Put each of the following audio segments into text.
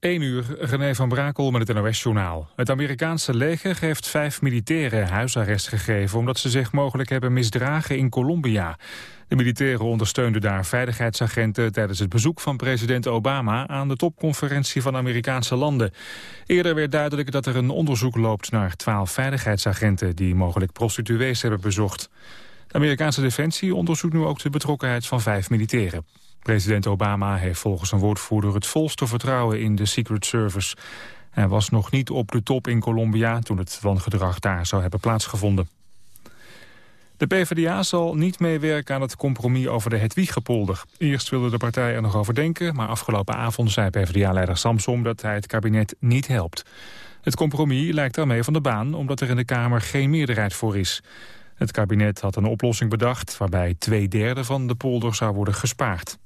1 uur, René van Brakel met het NOS-journaal. Het Amerikaanse leger heeft vijf militairen huisarrest gegeven... omdat ze zich mogelijk hebben misdragen in Colombia. De militairen ondersteunden daar veiligheidsagenten... tijdens het bezoek van president Obama aan de topconferentie van Amerikaanse landen. Eerder werd duidelijk dat er een onderzoek loopt naar twaalf veiligheidsagenten... die mogelijk prostituees hebben bezocht. De Amerikaanse defensie onderzoekt nu ook de betrokkenheid van vijf militairen. President Obama heeft volgens een woordvoerder het volste vertrouwen in de Secret Service. Hij was nog niet op de top in Colombia toen het wangedrag daar zou hebben plaatsgevonden. De PvdA zal niet meewerken aan het compromis over de Hedwiggepolder. Eerst wilde de partij er nog over denken, maar afgelopen avond zei PvdA-leider Samsom dat hij het kabinet niet helpt. Het compromis lijkt daarmee van de baan omdat er in de Kamer geen meerderheid voor is. Het kabinet had een oplossing bedacht waarbij twee derde van de polder zou worden gespaard.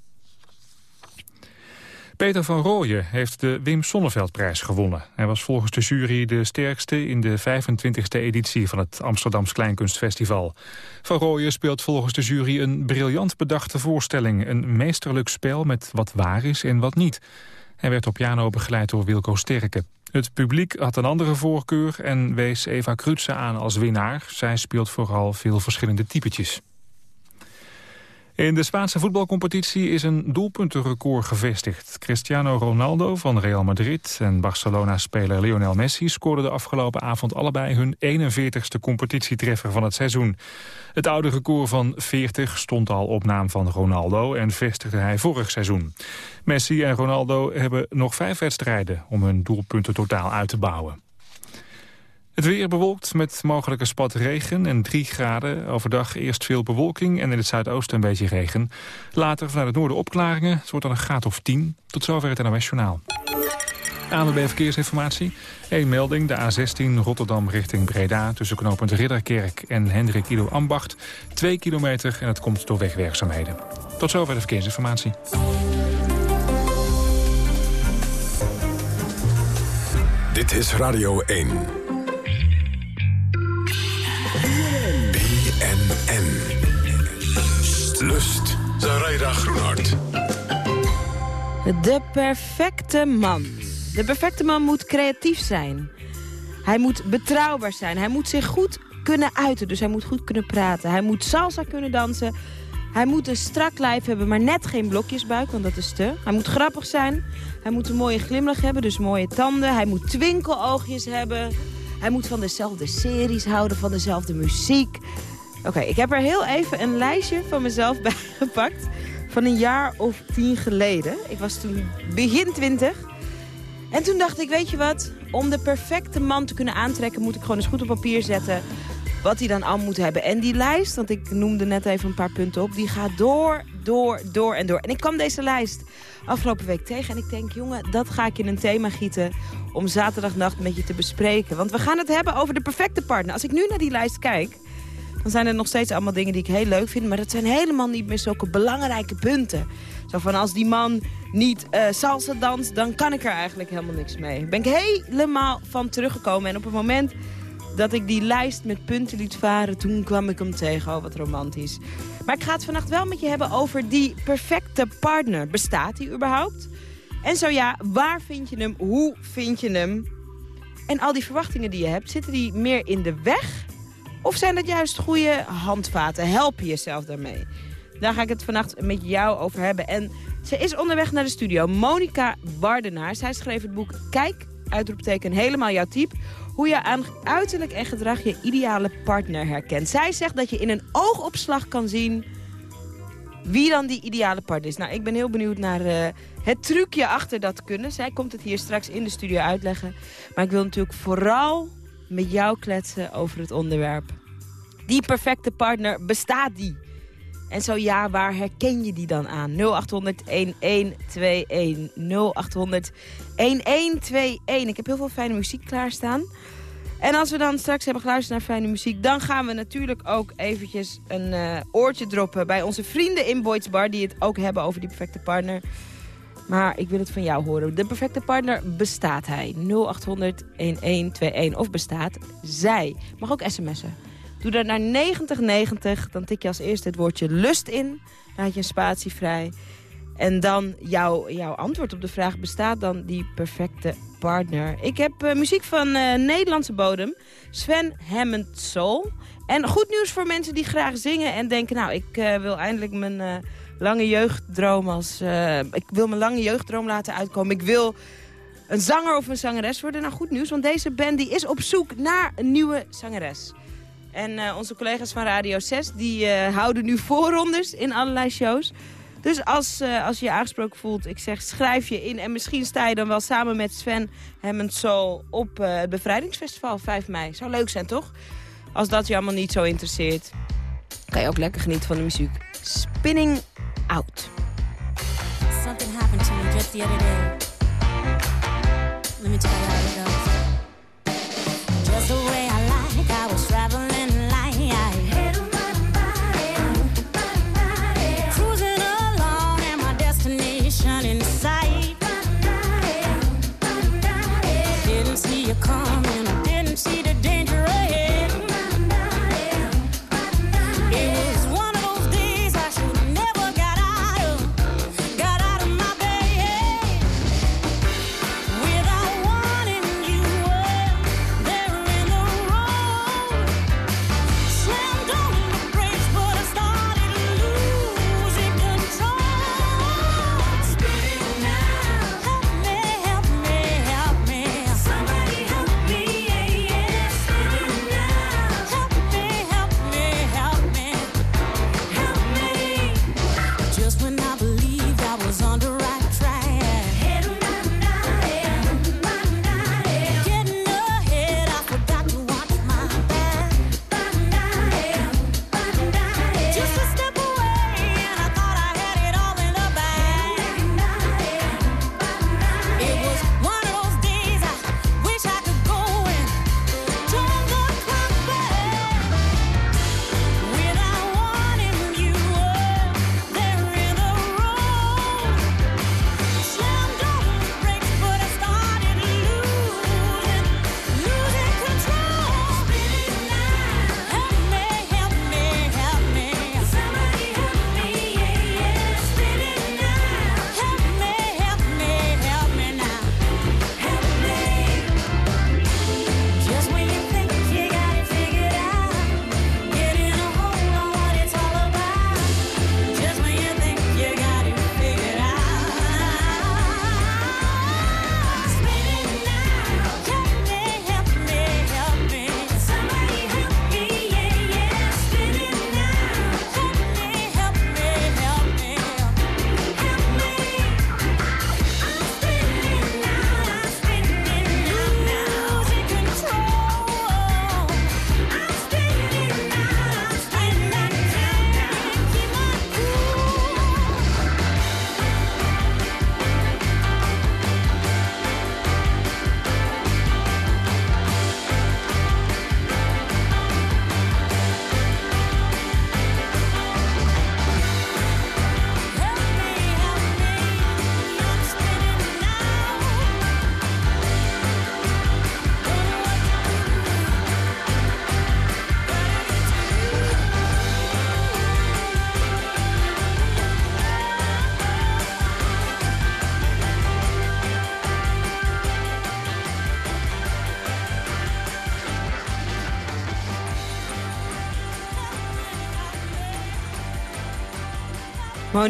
Peter van Rooyen heeft de Wim Sonneveldprijs gewonnen. Hij was volgens de jury de sterkste in de 25e editie van het Amsterdams Kleinkunstfestival. Van Rooyen speelt volgens de jury een briljant bedachte voorstelling. Een meesterlijk spel met wat waar is en wat niet. Hij werd op piano begeleid door Wilco Sterke. Het publiek had een andere voorkeur en wees Eva Krutse aan als winnaar. Zij speelt vooral veel verschillende typetjes. In de Spaanse voetbalcompetitie is een doelpuntenrecord gevestigd. Cristiano Ronaldo van Real Madrid en Barcelona-speler Lionel Messi... scoorden de afgelopen avond allebei hun 41ste competitietreffer van het seizoen. Het oude record van 40 stond al op naam van Ronaldo... en vestigde hij vorig seizoen. Messi en Ronaldo hebben nog vijf wedstrijden... om hun doelpunten totaal uit te bouwen. Het weer bewolkt met mogelijke spat regen en 3 graden. Overdag eerst veel bewolking en in het zuidoosten een beetje regen. Later vanuit het noorden opklaringen. Het wordt dan een graad of 10. Tot zover het NOS Journaal. ANWB Verkeersinformatie. Eén melding, de A16 Rotterdam richting Breda... tussen knooppunt Ridderkerk en Hendrik Ido Ambacht. 2 kilometer en het komt door wegwerkzaamheden. Tot zover de verkeersinformatie. Dit is Radio 1. Zaraida Groenhart. De perfecte man. De perfecte man moet creatief zijn. Hij moet betrouwbaar zijn. Hij moet zich goed kunnen uiten. Dus hij moet goed kunnen praten. Hij moet salsa kunnen dansen. Hij moet een strak lijf hebben, maar net geen blokjesbuik, want dat is te. Hij moet grappig zijn. Hij moet een mooie glimlach hebben, dus mooie tanden. Hij moet twinkeloogjes hebben. Hij moet van dezelfde series houden, van dezelfde muziek. Oké, ik heb er heel even een lijstje van mezelf bij gepakt. Van een jaar of tien geleden. Ik was toen begin twintig. En toen dacht ik, weet je wat? Om de perfecte man te kunnen aantrekken... moet ik gewoon eens goed op papier zetten wat hij dan al moet hebben. En die lijst, want ik noemde net even een paar punten op... die gaat door, door, door en door. En ik kwam deze lijst afgelopen week tegen. En ik denk, jongen, dat ga ik in een thema gieten... om zaterdagnacht met je te bespreken. Want we gaan het hebben over de perfecte partner. Als ik nu naar die lijst kijk... dan zijn er nog steeds allemaal dingen die ik heel leuk vind... maar dat zijn helemaal niet meer zulke belangrijke punten. Zo van, als die man niet uh, salsa danst... dan kan ik er eigenlijk helemaal niks mee. Ben ik helemaal van teruggekomen. En op het moment dat ik die lijst met punten liet varen... toen kwam ik hem tegen. Oh, wat romantisch. Maar ik ga het vannacht wel met je hebben over die perfecte partner. Bestaat die überhaupt? En zo ja, waar vind je hem? Hoe vind je hem? En al die verwachtingen die je hebt, zitten die meer in de weg? Of zijn dat juist goede handvaten? Help je jezelf daarmee? Daar ga ik het vannacht met jou over hebben. En ze is onderweg naar de studio. Monika Wardenaar. Zij schreef het boek Kijk, uitroepteken, helemaal jouw type hoe je aan uiterlijk en gedrag je ideale partner herkent. Zij zegt dat je in een oogopslag kan zien wie dan die ideale partner is. Nou, ik ben heel benieuwd naar uh, het trucje achter dat kunnen. Zij komt het hier straks in de studio uitleggen. Maar ik wil natuurlijk vooral met jou kletsen over het onderwerp. Die perfecte partner, bestaat die? En zo ja, waar herken je die dan aan? 0800 1121 0800 1121. Ik heb heel veel fijne muziek klaarstaan. En als we dan straks hebben geluisterd naar fijne muziek... dan gaan we natuurlijk ook eventjes een uh, oortje droppen... bij onze vrienden in Boyd's Bar... die het ook hebben over die perfecte partner. Maar ik wil het van jou horen. De perfecte partner, bestaat hij? 0800-1121 of bestaat zij? Mag ook sms'en. Doe dat naar 9090, dan tik je als eerste het woordje lust in. Dan je een spatie vrij. En dan jouw, jouw antwoord op de vraag, bestaat dan die perfecte partner? Ik heb eh, muziek van eh, Nederlandse bodem, Sven Hammond. En goed nieuws voor mensen die graag zingen en denken... nou, ik eh, wil eindelijk mijn lange jeugddroom als... ik wil mijn lange jeugddroom laten uitkomen. Ik wil een zanger of een zangeres worden. Nou, goed nieuws, want deze band die is op zoek naar een nieuwe zangeres. En eh, onze collega's van Radio 6 die eh, houden nu voorrondes in allerlei shows. Dus als, eh, als je je aangesproken voelt, ik zeg schrijf je in. En misschien sta je dan wel samen met Sven Hammond Soul op het Bevrijdingsfestival 5 mei. Zou leuk zijn, toch? Als dat je allemaal niet zo interesseert, kan je ook lekker genieten van de muziek. Spinning Out. Something happened to me just the other day. Let me tell you how it goes. Just the way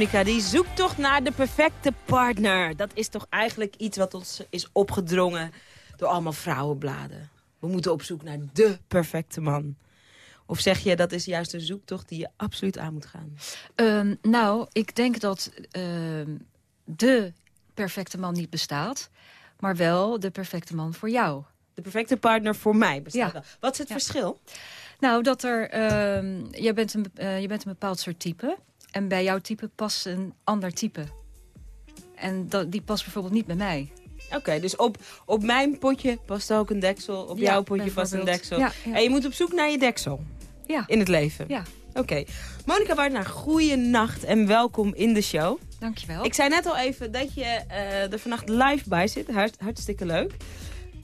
Monica, die zoekt toch naar de perfecte partner. Dat is toch eigenlijk iets wat ons is opgedrongen door allemaal vrouwenbladen. We moeten op zoek naar de perfecte man. Of zeg je, dat is juist een zoektocht die je absoluut aan moet gaan? Ehm, nou, ik denk dat ehm, de perfecte man niet bestaat. Maar wel de perfecte man voor jou. De perfecte partner voor mij bestaat Ja. wel. Wat is het Ja. verschil? Nou, dat er, ehm, je, bent een, eh, je bent een bepaald soort type. En bij jouw type past een ander type. En dat, die past bijvoorbeeld niet bij mij. Oké, dus op, op mijn potje past ook een deksel. Op Ja, jouw potje past een deksel. Ja, ja. En je moet op zoek naar je deksel Ja, in het leven. ja. Oké. Monica Wartner, goeie nacht en welkom in de show. dankjewel. Ik zei net al even dat je eh, er vannacht live bij zit. Hart, hartstikke leuk.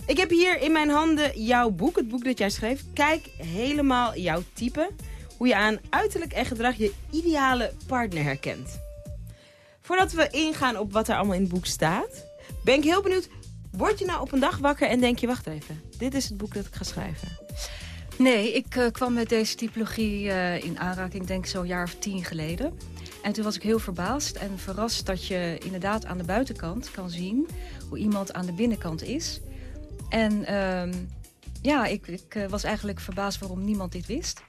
Ik heb hier in mijn handen jouw boek, het boek dat jij schreef. Kijk helemaal jouw type. Hoe je aan uiterlijk en gedrag je ideale partner herkent. voordat we ingaan op wat er allemaal in het boek staat... ben ik heel benieuwd, word je nou op een dag wakker en denk je... wacht even, dit is het boek dat ik ga schrijven. Nee, ik eh, kwam met deze typologie eh, in aanraking, denk ik zo'n jaar of tien geleden. En toen was ik heel verbaasd en verrast dat je inderdaad aan de buitenkant kan zien hoe iemand aan de binnenkant is. En ehm, ja, ik, ik eh, was eigenlijk verbaasd waarom niemand dit wist.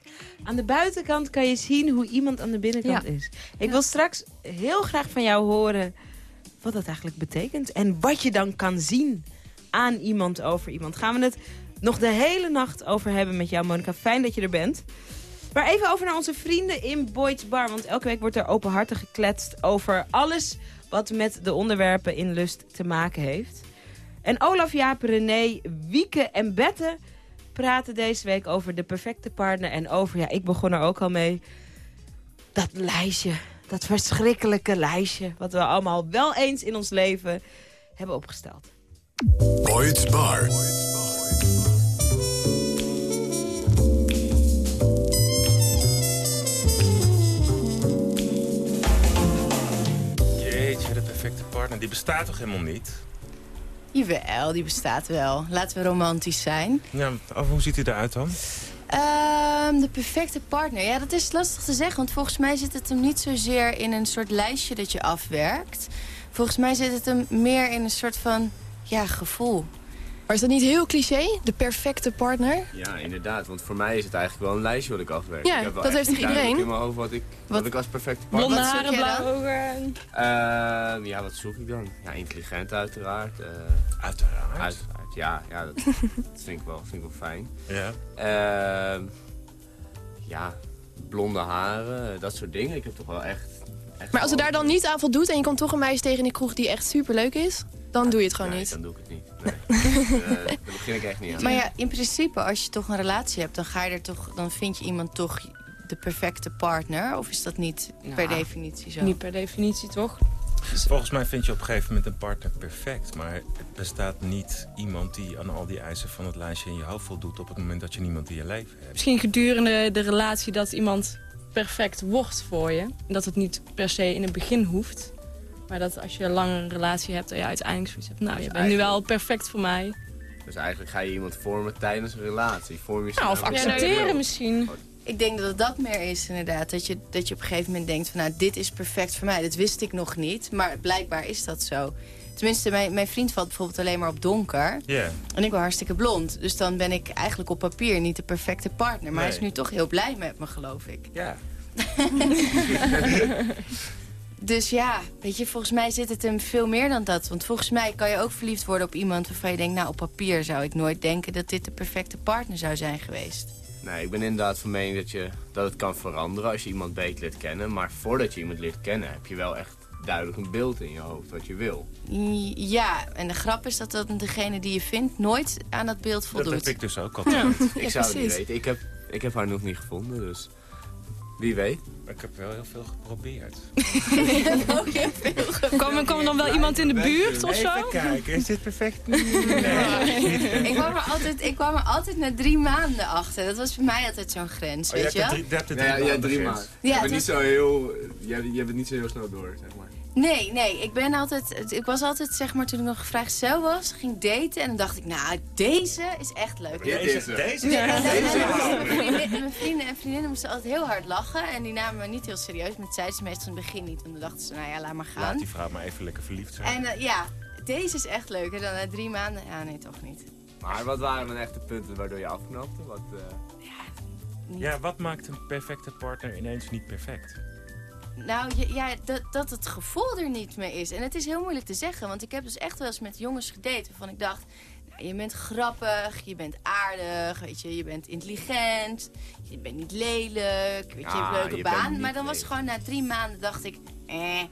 Aan de buitenkant kan je zien hoe iemand aan de binnenkant Ja. is. Ik Ja. wil straks heel graag van jou horen wat dat eigenlijk betekent. En wat je dan kan zien aan iemand over iemand. Gaan we het nog de hele nacht over hebben met jou, Monica. Fijn dat je er bent. Maar even over naar onze vrienden in Boyd's Bar. Want elke week wordt er openhartig gekletst over alles wat met de onderwerpen in Lust te maken heeft. En Olaf, Jaap, René, Wieke en Bette praten deze week over de perfecte partner. En over, ja, ik begon er ook al mee, dat lijstje. Dat verschrikkelijke lijstje. Wat we allemaal wel eens in ons leven hebben opgesteld. Boyd's Bar. Jeetje, de perfecte partner, die bestaat toch helemaal niet? Jawel, die bestaat wel. Laten we romantisch zijn. Ja, of hoe ziet hij eruit dan? Ehm, de perfecte partner. Ja, dat is lastig te zeggen. Want volgens mij zit het hem niet zozeer in een soort lijstje dat je afwerkt. Volgens mij zit het hem meer in een soort van ja, gevoel. Maar is dat niet heel cliché? De perfecte partner? Ja, inderdaad. Want voor mij is het eigenlijk wel een lijstje wat ik afwerk. Ja, ik heb wel dat heeft iedereen? in mijn hoofd wat ik, wat? Wat- ik als perfecte partner... Blonde haren, blauwe ogen. Ehm, ja, wat zoek ik dan? Ja, intelligent uiteraard. eh, Uiteraard. uiteraard, ja. ja dat, dat vind, ik wel, vind ik wel fijn. Ja. Ehm, ja, blonde haren, dat soort dingen. Ik heb toch wel echt... echt Maar als het wel- daar dan niet aan voldoet en je komt toch een meisje tegen in die kroeg die echt super leuk is, dan doe je het gewoon nee, niet. dan doe ik het niet. Nee. Eh, daar begin ik echt niet aan. Maar ja, in principe, als je toch een relatie hebt, dan ga je er toch, dan vind je iemand toch de perfecte partner. Of is dat niet per Nou, definitie zo? Niet per definitie, toch? Volgens mij vind je op een gegeven moment een partner perfect. Maar er bestaat niet iemand die aan al die eisen van het lijstje in je hoofd voldoet... op het moment dat je niemand in je leven hebt. Misschien gedurende de relatie dat iemand perfect wordt voor je. En dat het niet per se in het begin hoeft. Maar dat als je een langere relatie hebt, dat je uiteindelijk zoiets hebt. Nou, je bent nu wel perfect voor mij. Dus eigenlijk ga je iemand vormen tijdens een relatie. Vorm je Nou, of accepteren misschien. Ik denk dat het dat meer is inderdaad. Dat je, dat je op een gegeven moment denkt van nou, dit is perfect voor mij. Dat wist ik nog niet, maar blijkbaar is dat zo. Tenminste, mijn, mijn vriend valt bijvoorbeeld alleen maar op donker. Ja. En ik ben hartstikke blond. Dus dan ben ik eigenlijk op papier niet de perfecte partner. Maar hij is nu toch heel blij met me, geloof ik. Ja. Dus ja, weet je, volgens mij zit het hem veel meer dan dat. Want volgens mij kan je ook verliefd worden op iemand waarvan je denkt... nou, op papier zou ik nooit denken dat dit de perfecte partner zou zijn geweest. Nee, ik ben inderdaad van mening dat, je, dat het kan veranderen als je iemand beter leert kennen. Maar voordat je iemand leert kennen, heb je wel echt duidelijk een beeld in je hoofd wat je wil. Ja, en de grap is dat, dat degene die je vindt nooit aan dat beeld Dat voldoet. heb ik dus ook altijd. Ik zou het niet weten. Ik heb, ik heb haar nog niet gevonden, dus wie weet. Maar ik heb wel heel veel geprobeerd. Kwam, er- kwam er dan wel iemand in de buurt of zo? Even kijken, is dit perfect? Ik kwam, er altijd, ik kwam er altijd na drie maanden achter. Dat was voor mij altijd zo'n grens, weet je wel? drie, je hebt de Nee, drie ja, maanden drie maanden. Ja, je, het bent niet was- zo heel, je, je hebt het niet zo heel snel door, zeg maar. Nee, nee, ik ben altijd... Ik was altijd, zeg maar, toen ik nog vrijgezel was, ging ik daten. En dan dacht ik, nou, deze is echt leuk. Ja, er. deze? Ja, en- en- Deze? en- mijn vrienden- Mijn vrienden en vriendinnen moesten altijd heel hard lachen. En die namen me niet heel serieus. Met zeiden ze meestal in het begin niet. Want dan dachten ze, nou ja, laat maar Laat gaan. die vrouw maar even lekker verliefd zijn. En eh, ja, deze is echt leuk. En dan na drie maanden, ja, nee, toch niet. Maar wat waren dan echt de punten waardoor je afknapte? Wat, eh, Niet. Ja, wat maakt een perfecte partner ineens niet perfect? Nou, ja, dat, dat het gevoel er niet meer is. En het is heel moeilijk te zeggen. Want ik heb dus echt wel eens met jongens gedate waarvan ik dacht... Nou, je bent grappig, je bent aardig, weet je, je bent intelligent, je bent niet lelijk, weet je, je hebt leuke je bent baan. niet Maar dan was gewoon na drie maanden dacht ik, eh,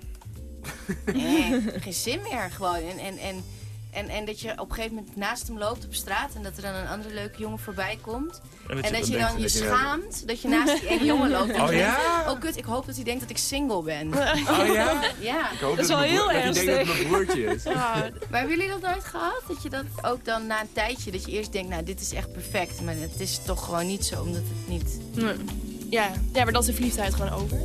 eh, geen zin meer gewoon. En, en, en, en, en dat je op een gegeven moment naast hem loopt op straat en dat er dan een andere leuke jongen voorbij komt. En dat je dan je dat je dan- schaamt dat je naast die ene jongen loopt. En Oh denkt, ja? Oh kut, ik hoop dat hij denkt dat ik single ben. Oh ja? Ja. Ik hoop Dat is wel heel broer- dat hij denkt dat het mijn broertje is. Maar hebben jullie dat nooit gehad? Dat je dat ook dan na een tijdje, dat je eerst denkt, nou dit is echt perfect. Maar het is toch gewoon niet zo, omdat het niet... Nee. Ja. ja, maar dan is de verliefdheid gewoon over.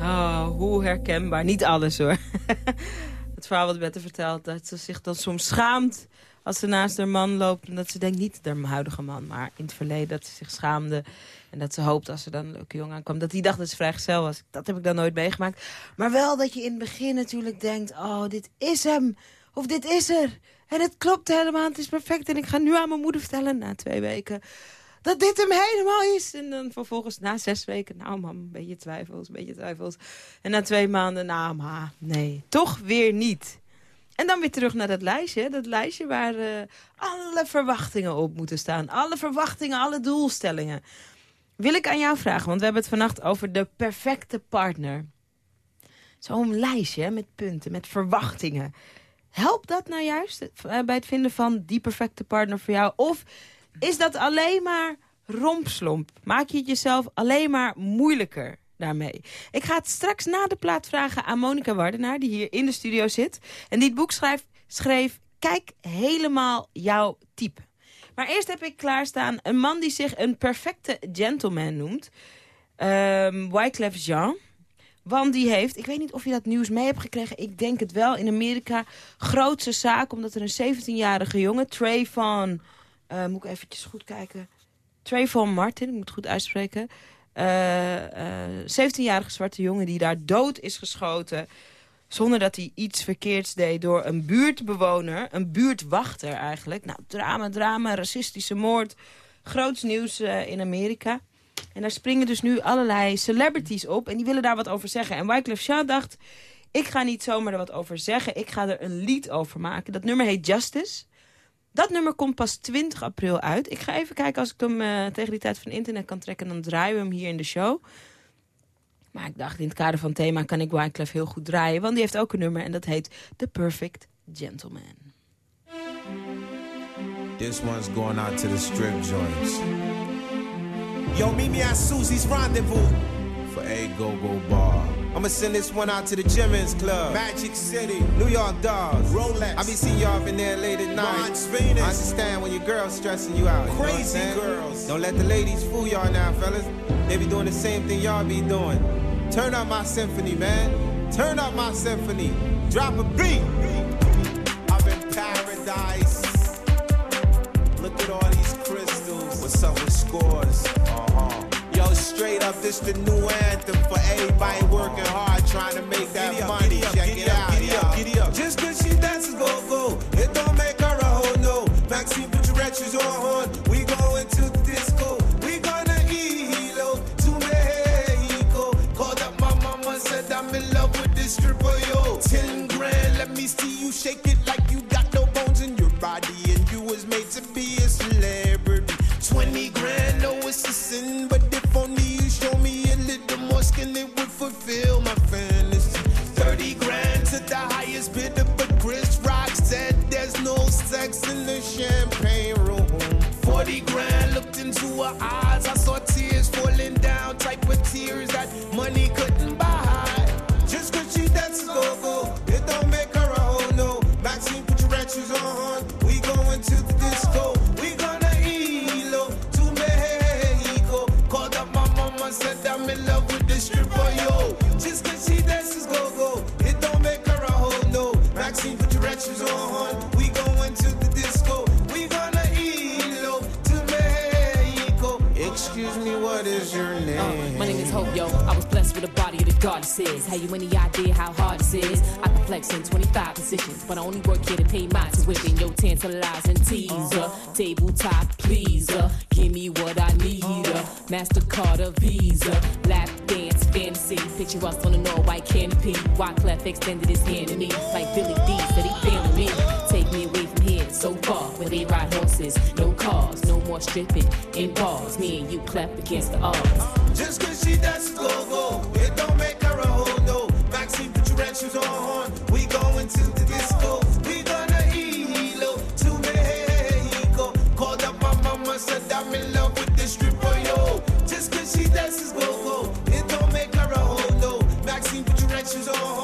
Oh, hoe herkenbaar. Niet alles hoor. Verhaal wat Bette vertelt, dat ze zich dan soms schaamt als ze naast haar man loopt. En dat ze denkt, niet haar huidige man, maar in het verleden dat ze zich schaamde. En dat ze hoopt als er dan een leuke jongen aankwam, dat hij dacht dat ze vrijgezel was. Dat heb ik dan nooit meegemaakt. Maar wel dat je in het begin natuurlijk denkt, oh, dit is hem. Of dit is er. En het klopt helemaal, het is perfect. En ik ga nu aan mijn moeder vertellen, na twee weken dat dit hem helemaal is. En dan vervolgens na zes weken, nou mam, een beetje twijfels, een beetje twijfels. En na twee maanden, nou ma, nee, toch weer niet. En dan weer terug naar dat lijstje. Dat lijstje waar eh, alle verwachtingen op moeten staan. Alle verwachtingen, alle doelstellingen. Wil ik aan jou vragen, want we hebben het vannacht over de perfecte partner. Zo'n lijstje met punten, met verwachtingen. Helpt dat nou juist eh, bij het vinden van die perfecte partner voor jou? Of is dat alleen maar rompslomp? Maak je het jezelf alleen maar moeilijker daarmee? Ik ga het straks na de plaat vragen aan Monika Wardenaar... die hier in de studio zit. En die het boek schreef Kijk helemaal jouw type. Maar eerst heb ik klaarstaan een man die zich een perfecte gentleman noemt. Um, Wyclef Jean. Want die heeft, ik weet niet of je dat nieuws mee hebt gekregen... ik denk het wel, in Amerika grootste zaak... omdat er een 17-jarige jongen, Trayvon... Uh, moet ik eventjes goed kijken. Trayvon Martin, ik moet het goed uitspreken. Uh, uh, 17-jarige zwarte jongen die daar dood is geschoten... zonder dat hij iets verkeerds deed door een buurtbewoner. Een buurtwachter eigenlijk. Nou, drama, drama, racistische moord. Groots nieuws in Amerika. En daar springen dus nu allerlei celebrities op. En die willen daar wat over zeggen. En Wyclef Jean dacht... ik ga niet zomaar er wat over zeggen. Ik ga er een lied over maken. Dat nummer heet Justice... Dat nummer komt pas 20 april uit. Ik ga even kijken als ik hem uh, tegen die tijd van internet kan trekken. Dan draaien we hem hier in de show. Maar ik dacht, in het kader van thema kan ik Wyclef heel goed draaien. Want die heeft ook een nummer en dat heet The Perfect Gentleman. This one's going out to the strip joints. Yo, meet me Susie's Rendezvous. For a go-go bar. I'ma send this one out to the Jimmins Club. Magic City. New York Dolls. Rolex. I be seeing y'all in there late at night. Venus. I understand when your girl's stressing you out. Crazy you know girls. Don't let the ladies fool y'all now, fellas. They be doing the same thing y'all be doing. Turn up my symphony, man. Turn up my symphony. Drop a beat. I'm in paradise. Look at all these crystals. What's up with scores? Uh-huh. Yo, straight up, this the new anthem for everybody working hard trying to make that up, money. up, Check giddy it up, out, giddy up, giddy up. Just cause she dances go go, it don't make her a hoe no. Maxine, put your retros on. horn. We going to the disco. We gonna ELO to Mexico. Called up my mama, said I'm in love with this stripper, yo. Ten grand, let me see you shake it fulfill my fantasy. Thirty grand to the highest bidder, but Chris Rock said there's no sex in the champagne room. Forty grand, looked into her eyes, We going to the disco. We gonna ELO to Mexico. Excuse me, what is your name? My name is Hope, yo. I was with a body of the goddesses. Have you any idea how hard this is? I flex in 25 positions, but I only work here to pay my tuition. Yo, tantalizing teaser, tabletop pleaser. Give me what I need, a MasterCard or Visa. Lap dance fantasy. Picture us on a no white canopy. Wyclef extended his hand to me, like Billy D said he feeling me. So far, where they ride horses, no cars, no more stripping in bars. Me and you clap against the odds. Just cause she dances go go, it don't make her a hoe no. Maxine, put your red shoes on. We going to the disco. We gonna ELO to Mexico. Called up my mama, said I'm in love with this stripper, yo. Just cause she dances go go, it don't make her a hoe no. Maxine, put your red shoes on.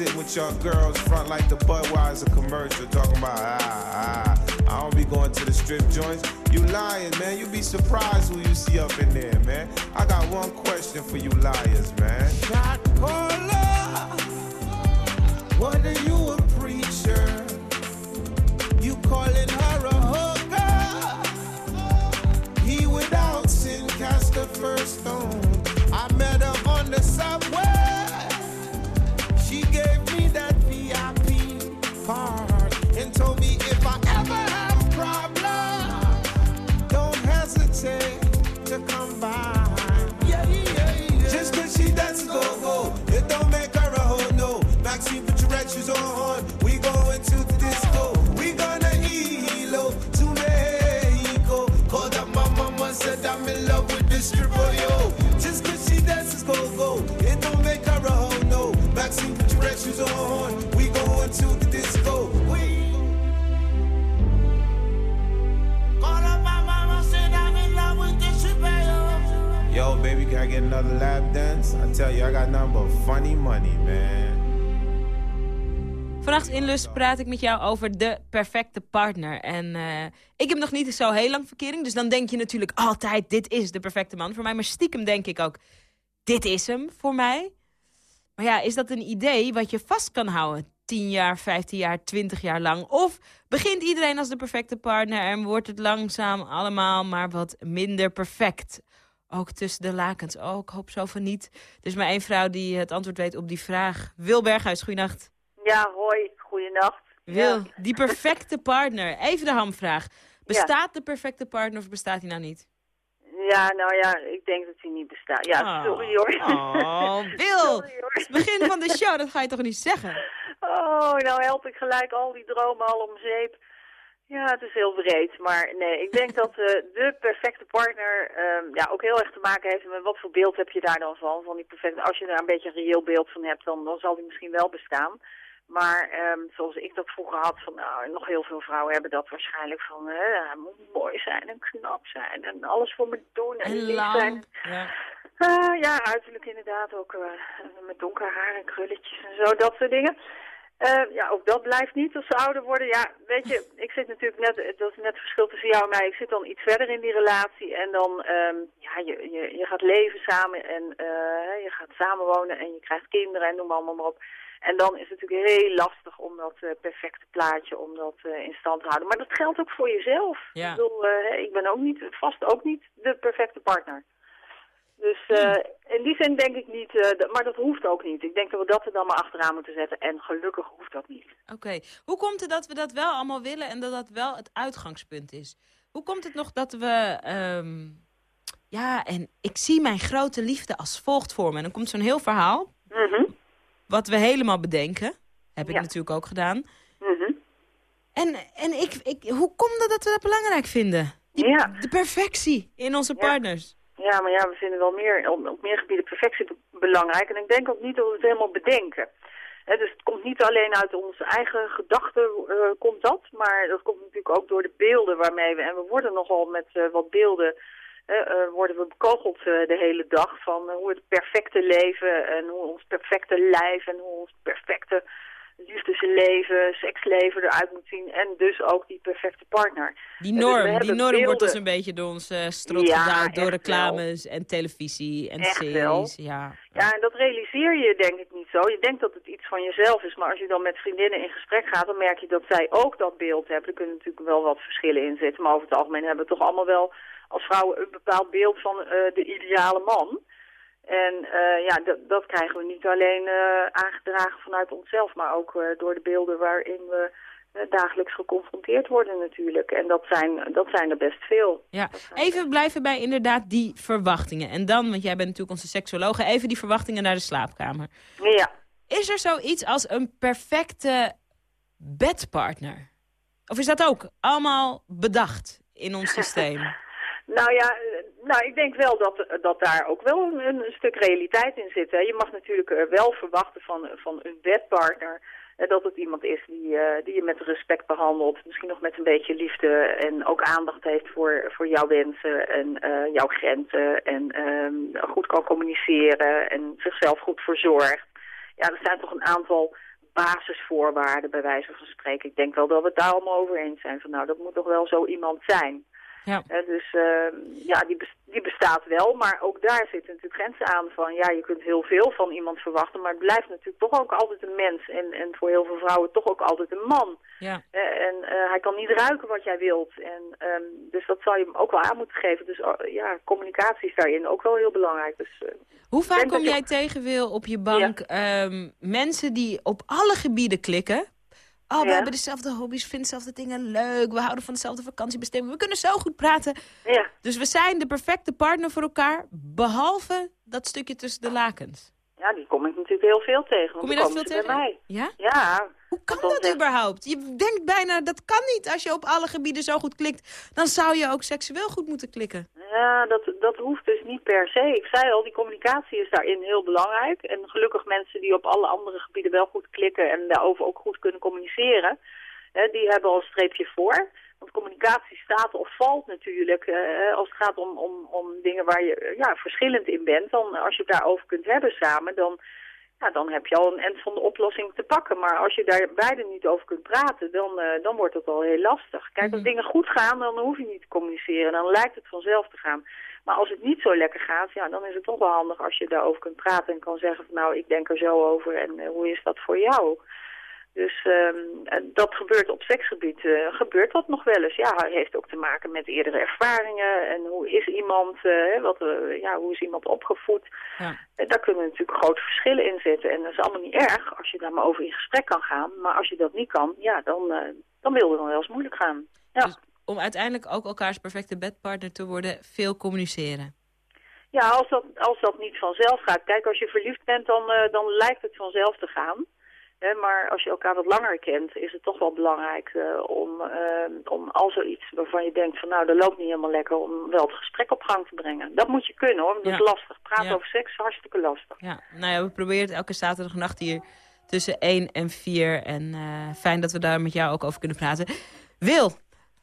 Sitting with your girls front like the Budweiser commercial, talking about ah ah. I don't be going to the strip joints. You lying, man. You be surprised who you see up in there, man. I got one question for you liars, man. Shot caller, what are you a preacher? You calling her shoes on. We going to the disco. We yo. Baby, can I get another lap dance? I tell you, I got nothing but funny money, man. Vannacht in Lust praat ik met jou over de perfecte partner. En eh, ik heb nog niet zo heel lang verkering. Dus dan denk je natuurlijk altijd, dit is de perfecte man voor mij. Maar stiekem denk ik ook, dit is hem voor mij. Maar ja, is dat een idee wat je vast kan houden? 10 jaar, 15 jaar, 20 jaar lang? Of begint iedereen als de perfecte partner en wordt het langzaam allemaal maar wat minder perfect? Ook tussen de lakens. Oh, ik hoop zo van niet. Er is maar één vrouw die het antwoord weet op die vraag. Wil Berghuis, goeienacht. Ja, hoi, goeienacht. Wil, die perfecte partner. Even de hamvraag. Bestaat de perfecte partner of bestaat hij nou niet? Ja, nou ja, ik denk dat hij niet bestaat. Ja, Oh. sorry hoor. Oh, Wil! Het begin van de show, dat ga je toch niet zeggen? Oh, nou help ik gelijk al die dromen al om zeep. Ja, het is heel breed, maar nee, ik denk dat eh, de perfecte partner ehm, ja, ook heel erg te maken heeft met wat voor beeld heb je daar dan van, van die perfecte. Als je daar een beetje een reëel beeld van hebt, dan, dan zal die misschien wel bestaan. Maar ehm, zoals ik dat vroeger had, van nou, nog heel veel vrouwen hebben dat waarschijnlijk van, hè, hij moet mooi zijn en knap zijn en alles voor me doen en, En lief zijn. Ja. Ah, ja, uiterlijk inderdaad ook eh, met donker haar en krulletjes en zo, dat soort dingen. Eh, ja, ook dat blijft niet als ze ouder worden. Ja, weet je, ik zit natuurlijk net, dat is net het verschil tussen jou en mij. Ik zit dan iets verder in die relatie en dan, ehm, ja, je, je, je gaat leven samen en eh, je gaat samenwonen en je krijgt kinderen en noem allemaal maar op. En dan is het natuurlijk heel lastig om dat eh, perfecte plaatje, om dat eh, in stand te houden. Maar dat geldt ook voor jezelf. Ja. Ik bedoel, eh, ik ben ook niet, vast ook niet de perfecte partner. Dus eh, in die zin denk ik niet, maar dat hoeft ook niet. Ik denk dat we dat er dan maar achteraan moeten zetten. En gelukkig hoeft dat niet. Oké. Hoe komt het dat we dat wel allemaal willen en dat dat wel het uitgangspunt is? Hoe komt het nog dat we... ehm, ja, en ik zie mijn grote liefde als volgt voor me. En dan komt zo'n heel verhaal, wat we helemaal bedenken. Heb ik Ja. natuurlijk ook gedaan. Mhm. En, en ik, ik, hoe komt het dat we dat belangrijk vinden? Die, Ja. De perfectie in onze partners. Ja, maar ja, we vinden wel meer, op, op meer gebieden perfectie be- belangrijk. En ik denk ook niet dat we het helemaal bedenken. Dus het komt niet alleen uit onze eigen gedachten, eh, komt dat. Maar dat komt natuurlijk ook door de beelden waarmee we... En we worden nogal met eh, wat beelden... eh, worden we bekogeld eh, de hele dag van eh, hoe het perfecte leven en hoe ons perfecte lijf en hoe ons perfecte liefdesleven, seksleven eruit moet zien. En dus ook die perfecte partner. Die dus norm, die norm wordt dus een beetje door ons eh strot Ja, gedaan. Door reclames en televisie en Echt series. Ja. Ja, en dat realiseer je denk ik niet zo. Je denkt dat het iets van jezelf is, maar als je dan met vriendinnen in gesprek gaat, dan merk je dat zij ook dat beeld hebben. Er kunnen natuurlijk wel wat verschillen in zitten, maar over het algemeen hebben we toch allemaal wel als vrouwen een bepaald beeld van eh, de ideale man. En eh, ja, dat, dat krijgen we niet alleen eh, aangedragen vanuit onszelf, maar ook door de beelden waarin we dagelijks geconfronteerd worden natuurlijk. En dat zijn, dat zijn er best veel. Ja, even blijven bij inderdaad die verwachtingen. En dan, want jij bent natuurlijk onze seksologe, even die verwachtingen naar de slaapkamer. Ja. Is er zoiets als een perfecte bedpartner? Of is dat ook allemaal bedacht in ons systeem? Nou ja, eh, nou, ik denk wel dat, dat daar ook wel een, stuk realiteit in zit. Hè. Je mag natuurlijk eh, wel verwachten van, van een bedpartner eh, dat het iemand is die, eh, die je met respect behandelt. Misschien nog met een beetje liefde en ook aandacht heeft voor, voor jouw wensen en eh, jouw grenzen. En ehm, goed kan communiceren en zichzelf goed verzorgt. Ja, er zijn toch een aantal basisvoorwaarden, bij wijze van spreken. Ik denk wel dat we het daar allemaal over eens zijn. Van nou, dat moet toch wel zo iemand zijn. Ja. Hè, dus eh, ja, die, die bestaat wel, maar ook daar zitten natuurlijk grenzen aan van ja, je kunt heel veel van iemand verwachten, maar het blijft natuurlijk toch ook altijd een mens en, en voor heel veel vrouwen toch ook altijd een man. Ja. Eh, en eh, hij kan niet ruiken wat jij wilt. En, ehm, dus dat zal je hem ook wel aan moeten geven. Dus oh, ja, communicatie is daarin ook wel heel belangrijk. Dus, eh, Hoe vaak kom jij je- tegen, Wil, op je bank ehm, mensen die op alle gebieden klikken? Oh, we Ja. hebben dezelfde hobby's, vinden dezelfde dingen leuk. We houden van dezelfde vakantiebestemming. We kunnen zo goed praten. Ja. Dus we zijn de perfecte partner voor elkaar, behalve dat stukje tussen de lakens. Ja, die kom ik natuurlijk heel veel tegen. Kom je dat veel tegen? Bij mij. Ja? Ja. Hoe kan dat überhaupt? Je denkt bijna, dat kan niet. Als je op alle gebieden zo goed klikt, dan zou je ook seksueel goed moeten klikken. Ja, dat, dat hoeft dus niet per se. Ik zei al, die communicatie is daarin heel belangrijk. En gelukkig mensen die op alle andere gebieden wel goed klikken en daarover ook goed kunnen communiceren, hè, die hebben al een streepje voor. Want communicatie staat of valt natuurlijk eh, als het gaat om, om, om dingen waar je eh, ja, verschillend in bent. Dan, als je het daarover kunt hebben samen, dan, ja, dan heb je al een eind van de oplossing te pakken. Maar als je daar beide niet over kunt praten, dan, eh, dan wordt het al heel lastig. Kijk, als dingen goed gaan, dan hoef je niet te communiceren. Dan lijkt het vanzelf te gaan. Maar als het niet zo lekker gaat, ja, dan is het toch wel handig als je daarover kunt praten en kan zeggen van nou, ik denk er zo over en hoe is dat voor jou? Dus ehm, dat gebeurt op seksgebied, eh, gebeurt dat nog wel eens. Ja, het heeft ook te maken met eerdere ervaringen en hoe is iemand, eh, wat, eh, ja, hoe is iemand opgevoed. Ja. En daar kunnen natuurlijk grote verschillen in zitten. En dat is allemaal niet erg als je daar maar over in gesprek kan gaan. Maar als je dat niet kan, ja, dan, dan wil het dan wel eens moeilijk gaan. Ja. Dus om uiteindelijk ook elkaars perfecte bedpartner te worden, veel communiceren. Ja, als dat, als dat niet vanzelf gaat. Kijk, als je verliefd bent, dan, dan lijkt het vanzelf te gaan. Maar als je elkaar wat langer kent, is het toch wel belangrijk eh, om, eh, om al zoiets waarvan je denkt van nou, dat loopt niet helemaal lekker, om wel het gesprek op gang te brengen. Dat moet je kunnen hoor, dat Ja. is lastig. Praten Ja. over seks is hartstikke lastig. Ja, nou ja, we proberen het elke zaterdagnacht hier tussen 1 en 4. En eh, fijn dat we daar met jou ook over kunnen praten. Wil,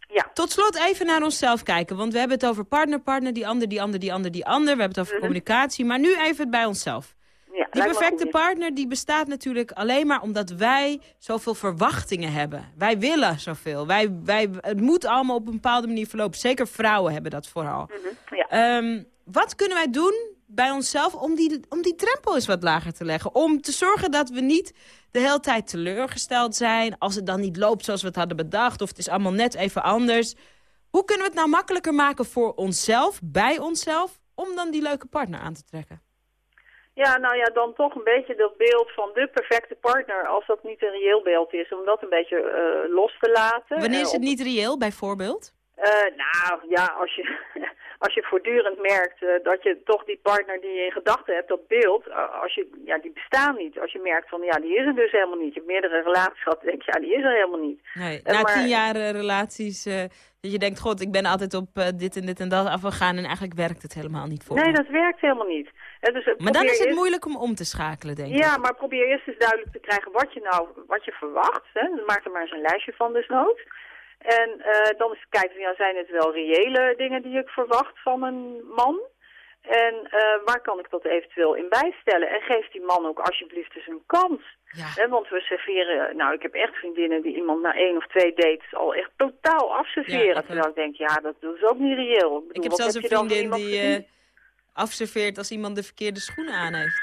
ja. tot slot even naar onszelf kijken. Want we hebben het over partner, partner, die ander, die ander, die ander, die ander. We hebben het over Mhm. communicatie, maar nu even bij onszelf. Ja, Die perfecte partner die bestaat natuurlijk alleen maar omdat wij zoveel verwachtingen hebben. Wij willen zoveel. Wij, wij, het moet allemaal op een bepaalde manier verlopen. Zeker vrouwen hebben dat vooral. Mhm, Ja. Ehm, wat kunnen wij doen bij onszelf om die, om die drempel eens wat lager te leggen? Om te zorgen dat we niet de hele tijd teleurgesteld zijn... als het dan niet loopt zoals we het hadden bedacht... of het is allemaal net even anders. Hoe kunnen we het nou makkelijker maken voor onszelf, bij onszelf... om dan die leuke partner aan te trekken? Ja, nou ja, dan toch een beetje dat beeld van de perfecte partner, als dat niet een reëel beeld is, om dat een beetje eh, los te laten. Wanneer Eh, is het niet reëel, bijvoorbeeld? Eh, nou ja, als je, als je voortdurend merkt dat je toch die partner die je in gedachten hebt, dat beeld, als je, ja, die bestaan niet. Als je merkt van, ja, die is er dus helemaal niet. Je hebt meerdere relaties gehad, denk je, ja, die is er helemaal niet. Nee, na maar- tien jaar relaties... dat je denkt, god, ik ben altijd op dit en dit en dat afgegaan... en eigenlijk werkt het helemaal niet voor Nee, me. dat werkt helemaal niet. Dus, eh, Maar dan is het eerst- moeilijk om om te schakelen, denk ik. Ja, maar probeer eerst eens duidelijk te krijgen wat je nou wat je verwacht. Hè. Dus Maak er maar eens een lijstje van desnoods. En eh, dan eens kijken, van, ja, zijn het wel reële dingen die ik verwacht van een man? En eh, waar kan ik dat eventueel in bijstellen? En geef die man ook alsjeblieft eens een kans. Want we serveren, nou ik heb echt vriendinnen die iemand na één of twee dates al echt totaal afserveren. Ja, ik terwijl ik denk, ja dat, dat is ook niet reëel. bedoel, Ik heb zelfs een vriendin die? Afserveert als iemand de verkeerde schoenen aan heeft.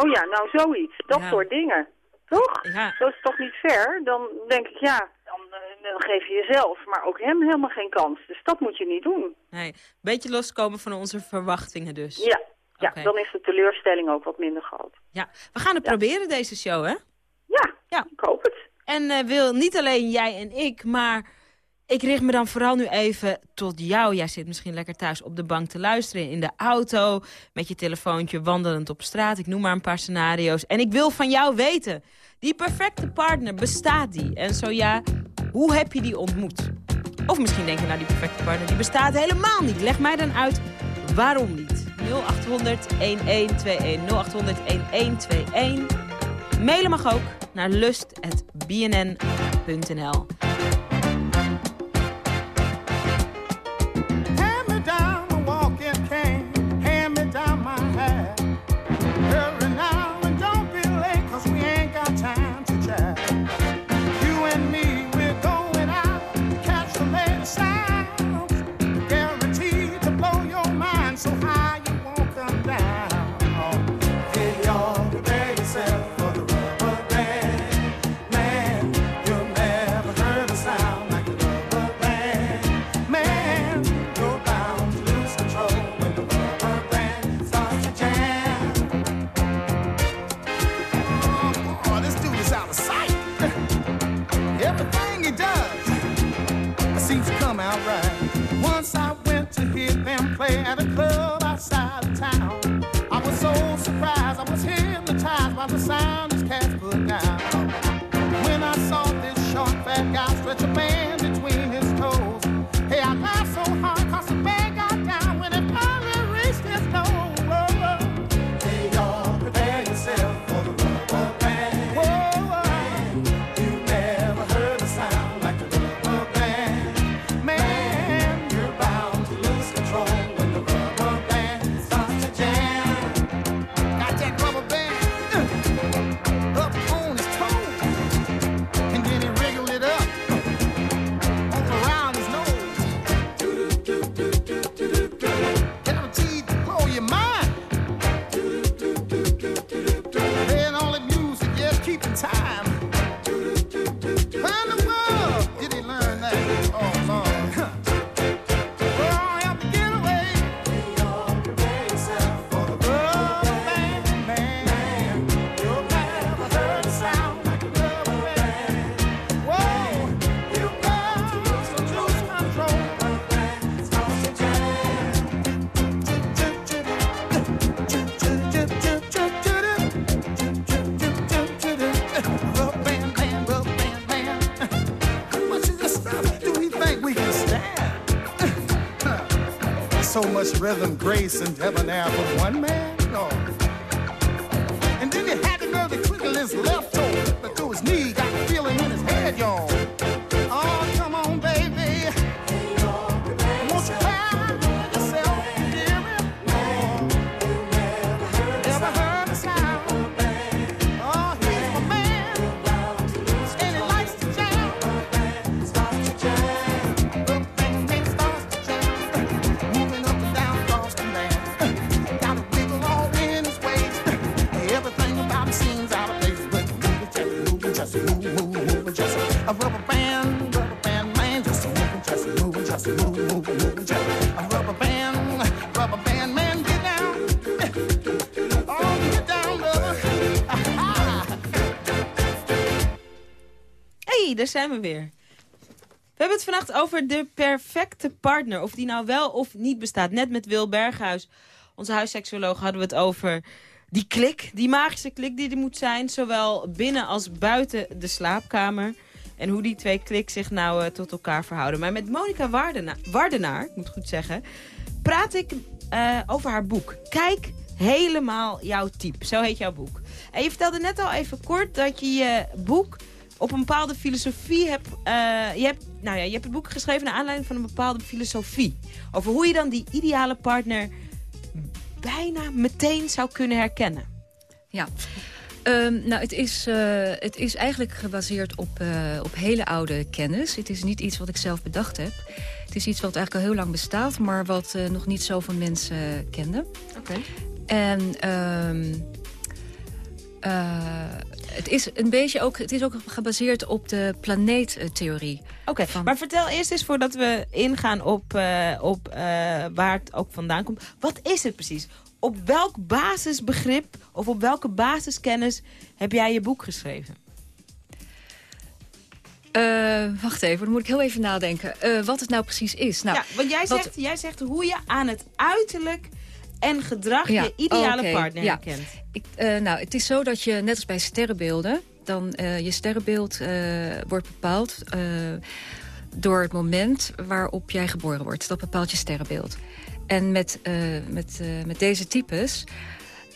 Oh ja, nou zoiets. Dat Ja. soort dingen. Toch? Ja. Dat is toch niet fair? Dan denk ik, ja, dan, eh, dan geef je jezelf, maar ook hem helemaal geen kans. Dus dat moet je niet doen. Nee, beetje loskomen van onze verwachtingen dus. Ja, ja dan is de teleurstelling ook wat minder groot. Ja, we gaan het proberen deze show, hè? Ja, ja. ik hoop het. En eh, wil niet alleen jij en ik, maar ik richt me dan vooral nu even tot jou. Jij zit misschien lekker thuis op de bank te luisteren, in de auto, met je telefoontje, wandelend op straat. Ik noem maar een paar scenario's. En ik wil van jou weten, die perfecte partner, bestaat die? En zo ja, hoe heb je die ontmoet? Of misschien denk je, nou die perfecte partner, die bestaat helemaal niet. Leg mij dan uit, waarom niet? 0800 1121 0800 1121 Mailen mag ook naar lust.bnn.nl. much rhythm, grace, and debonair from one man? No. And then he had the to twiddle his left toe, but to his knee, got the feeling in his head, y'all. Zijn we weer. We hebben het vannacht over de perfecte partner. Of die nou wel of niet bestaat. Net met Wil Berghuis, onze huisseksuoloog, hadden we het over die klik. Die magische klik die er moet zijn. Zowel binnen als buiten de slaapkamer. En hoe die twee klik zich nou eh, tot elkaar verhouden. Maar met Monica Wardena Wardenaar, ik moet goed zeggen, praat ik eh, over haar boek. Kijk helemaal jouw type. Zo heet jouw boek. En je vertelde net al even kort dat je je boek op een bepaalde filosofie hebt... eh, je, hebt nou ja, je hebt het boek geschreven naar aanleiding van een bepaalde filosofie. Over hoe je dan die ideale partner bijna meteen zou kunnen herkennen. Ja. Ehm, nou, het is, eh, het is eigenlijk gebaseerd op, eh, op hele oude kennis. Het is niet iets wat ik zelf bedacht heb. Het is iets wat eigenlijk al heel lang bestaat... maar wat nog niet zoveel mensen kenden. Oké. En ehm, eh, het is een beetje ook, het is ook gebaseerd op de planeettheorie. Oké, maar vertel eerst eens voordat we ingaan op, eh, op eh, waar het ook vandaan komt. Wat is het precies? Op welk basisbegrip of op welke basiskennis heb jij je boek geschreven? Eh, wacht even, dan moet ik heel even nadenken. Eh, wat het nou precies is. Nou, ja, want jij wat- zegt, jij zegt hoe je aan het uiterlijk en gedrag Ja, je ideale partner ja. herkent. Ik, eh, nou, het is zo dat je, net als bij sterrenbeelden... dan eh, je sterrenbeeld eh, wordt bepaald door het moment waarop jij geboren wordt. Dat bepaalt je sterrenbeeld. En met, met, met deze types...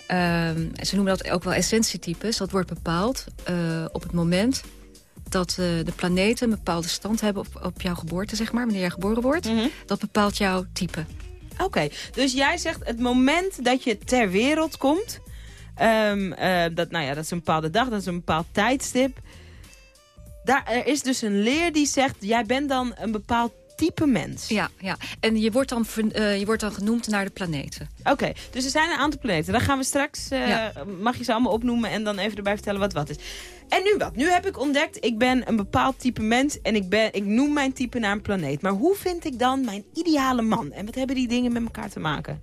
ehm, ze noemen dat ook wel essentietypes. Dat wordt bepaald op het moment dat de planeten een bepaalde stand hebben op, op jouw geboorte, zeg maar, wanneer jij geboren wordt. Dat bepaalt jouw type. Oké, dus jij zegt het moment dat je ter wereld komt... ehm, eh, dat, nou ja, dat is een bepaalde dag, dat is een bepaald tijdstip. Daar, er is dus een leer die zegt, jij bent dan een bepaald type mens. Ja, ja. en je wordt, dan, eh, je wordt dan genoemd naar de planeten. Oké, dus er zijn een aantal planeten. Dan gaan we straks, eh, Ja. mag je ze allemaal opnoemen en dan even erbij vertellen wat wat is. En nu wat? Nu heb ik ontdekt, ik ben een bepaald type mens en ik, ben, ik noem mijn type naar een planeet. Maar hoe vind ik dan mijn ideale man? En wat hebben die dingen met elkaar te maken?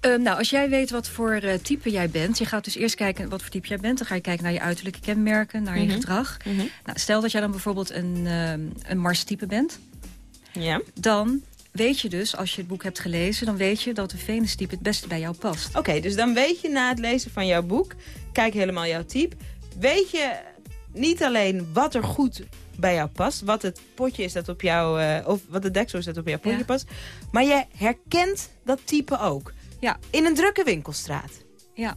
Eh, nou, als jij weet wat voor eh, type jij bent... je gaat dus eerst kijken wat voor type jij bent. Dan ga je kijken naar je uiterlijke kenmerken, naar je Mhm. gedrag. Nou, stel dat jij dan bijvoorbeeld een, eh, een Mars-type bent. Ja. Dan weet je dus, als je het boek hebt gelezen... dan weet je dat de Venustype het beste bij jou past. Oké, dus dan weet je na het lezen van jouw boek... kijk helemaal jouw type... weet je niet alleen wat er goed bij jou past... wat het potje is dat op jou... eh, of wat het deksel is dat op jouw potje Ja. past... maar je herkent dat type ook. Ja. In een drukke winkelstraat. Ja.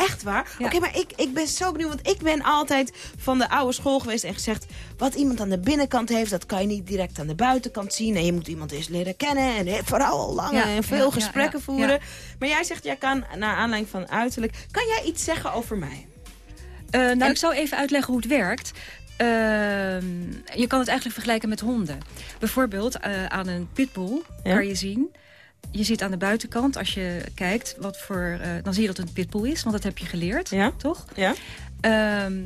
Echt waar? Ja. Oké, maar ik, ik ben zo benieuwd, want ik ben altijd van de oude school geweest en gezegd... wat iemand aan de binnenkant heeft, dat kan je niet direct aan de buitenkant zien. En je moet iemand eerst leren kennen en vooral lange Ja, en veel ja, gesprekken voeren. Maar jij zegt, jij kan, naar aanleiding van uiterlijk... kan jij iets zeggen over mij? Eh, nou, ik zal even uitleggen hoe het werkt. Ehm, je kan het eigenlijk vergelijken met honden. Bijvoorbeeld eh, aan een pitbull Ja. kan je zien... Je ziet aan de buitenkant, als je kijkt, wat voor, eh, dan zie je dat het een pitbull is. Want dat heb je geleerd, Ja. toch? Ja. Ehm,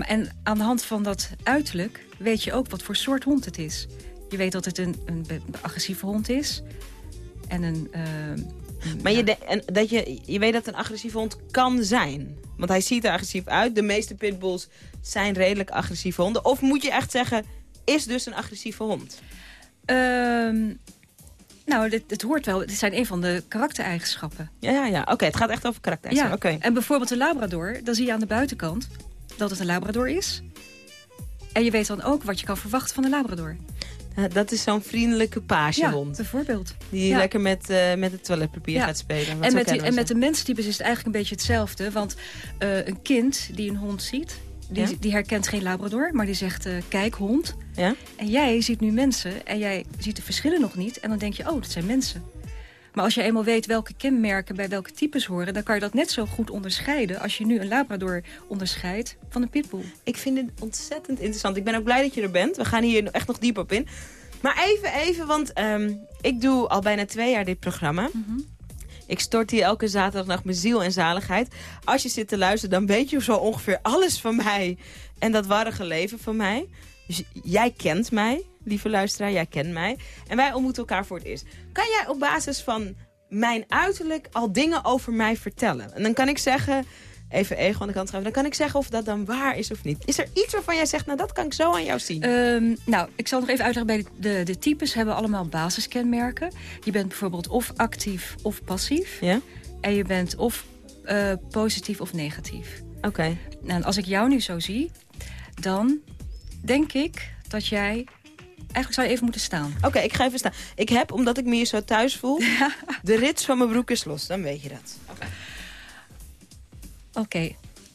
en aan de hand van dat uiterlijk weet je ook wat voor soort hond het is. Je weet dat het een, een agressieve hond is. En een... ehm, Maar je, de- en dat je, je weet dat een agressieve hond kan zijn. Want hij ziet er agressief uit. De meeste pitbulls zijn redelijk agressieve honden. Of moet je echt zeggen, is dus een agressieve hond? Ehm, nou, dit, het hoort wel. Dit zijn een van de karaktereigenschappen. Ja, ja, ja. Oké, het gaat echt over karakter. Ja, en bijvoorbeeld een labrador, dan zie je aan de buitenkant dat het een labrador is. En je weet dan ook wat je kan verwachten van een labrador. Dat is zo'n vriendelijke pagehond. Ja, bijvoorbeeld. Die Ja. lekker met, eh, met het toiletpapier Ja. gaat spelen. En met, die, en met de menstypes is het eigenlijk een beetje hetzelfde. Want eh, een kind die een hond ziet, die, Ja. die herkent geen labrador. Maar die zegt, eh, kijk hond. Ja? En jij ziet nu mensen en jij ziet de verschillen nog niet. En dan denk je, oh, dat zijn mensen. Maar als je eenmaal weet welke kenmerken bij welke types horen... dan kan je dat net zo goed onderscheiden... als je nu een labrador onderscheidt van een pitbull. Ik vind het ontzettend interessant. Ik ben ook blij dat je er bent. We gaan hier echt nog diep op in. Maar even, even, want ehm, ik doe al bijna twee jaar dit programma. Ik stort hier elke zaterdagnacht mijn ziel en zaligheid. Als je zit te luisteren, dan weet je zo ongeveer alles van mij. En dat warrige leven van mij. Dus jij kent mij, lieve luisteraar, jij kent mij. En wij ontmoeten elkaar voor het eerst. Kan jij op basis van mijn uiterlijk al dingen over mij vertellen? En dan kan ik zeggen, even ego aan de kant schuiven... dan kan ik zeggen of dat dan waar is of niet. Is er iets waarvan jij zegt, nou dat kan ik zo aan jou zien? Ehm, nou, ik zal nog even uitleggen. Bij de, de, de types hebben allemaal basiskenmerken. Je bent bijvoorbeeld of actief of passief. Ja? En je bent of eh, positief of negatief. Oké. En als ik jou nu zo zie, dan denk ik dat jij... Eigenlijk zou je even moeten staan. Oké, ik ga even staan. Ik heb, omdat ik me hier zo thuis voel, de rits van mijn broek is los. Dan weet je dat. Oké.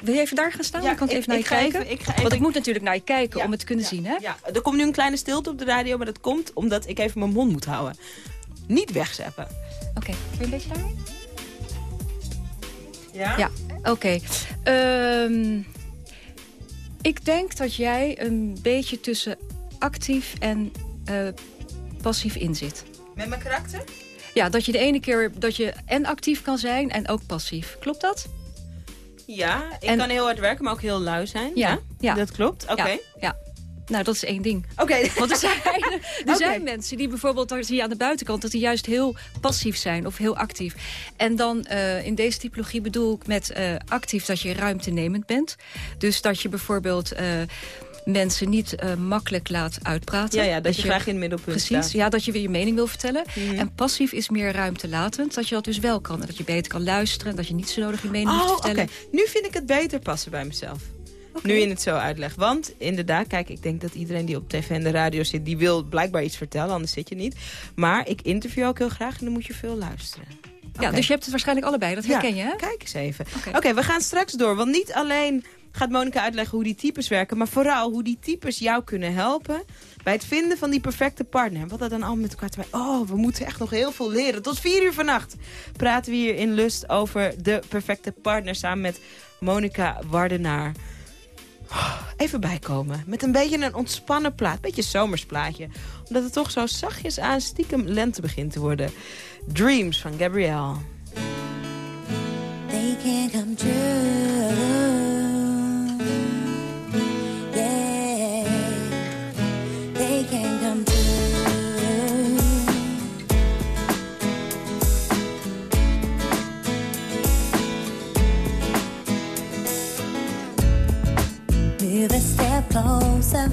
Wil je even daar gaan staan? Ja, dan kan ik ik- even naar je ik kijken. even- ik ga Want ik moet natuurlijk naar je kijken om het te kunnen zien, hè? Ja, er komt nu een kleine stilte op de radio, maar dat komt omdat ik even mijn mond moet houden. Niet wegzeppen. Oké, wil je een beetje daarheen? Ja? Ja, oké. Ehm, ik denk dat jij een beetje tussen actief en eh, passief in zit. Met mijn karakter? Ja, dat je de ene keer dat je en actief kan zijn en ook passief. Klopt dat? Ja, ik En- kan heel hard werken, maar ook heel lui zijn. Ja, ja. Dat klopt, oké. Ja, ja. Nou, dat is één ding. Oké. Want er zijn, er zijn mensen die bijvoorbeeld, daar zie je aan de buitenkant... dat die juist heel passief zijn of heel actief. En dan eh, in deze typologie bedoel ik met eh, actief dat je ruimtenemend bent. Dus dat je bijvoorbeeld... eh, mensen niet eh, makkelijk laat uitpraten. Ja, ja, dat je graag in het middelpunt Precies, staat. ja, dat je weer je mening wil vertellen. Mhm. En passief is meer ruimtelatend, dat je dat dus wel kan. En dat je beter kan luisteren, en dat je niet zo nodig je mening hoeft Oh, te oké. vertellen. Nu vind ik het beter passen bij mezelf. Nu je het zo uitlegt. Want inderdaad, kijk, ik denk dat iedereen die op tv en de radio zit... die wil blijkbaar iets vertellen, anders zit je niet. Maar ik interview ook heel graag en dan moet je veel luisteren. Ja, dus je hebt het waarschijnlijk allebei, dat herken je, hè? Kijk eens even. Oké, we gaan straks door. Want niet alleen gaat Monika uitleggen hoe die types werken... maar vooral hoe die types jou kunnen helpen... bij het vinden van die perfecte partner. En wat dat dan allemaal met elkaar te maken... Oh, we moeten echt nog heel veel leren. Tot vier uur vannacht praten we hier in Lust over de perfecte partner... samen met Monika Wardenaar. Even bijkomen. Met een beetje een ontspannen plaat. Beetje zomersplaatje. Omdat het toch zo zachtjes aan stiekem lente begint te worden. Dreams van Gabrielle. they can come true. closer.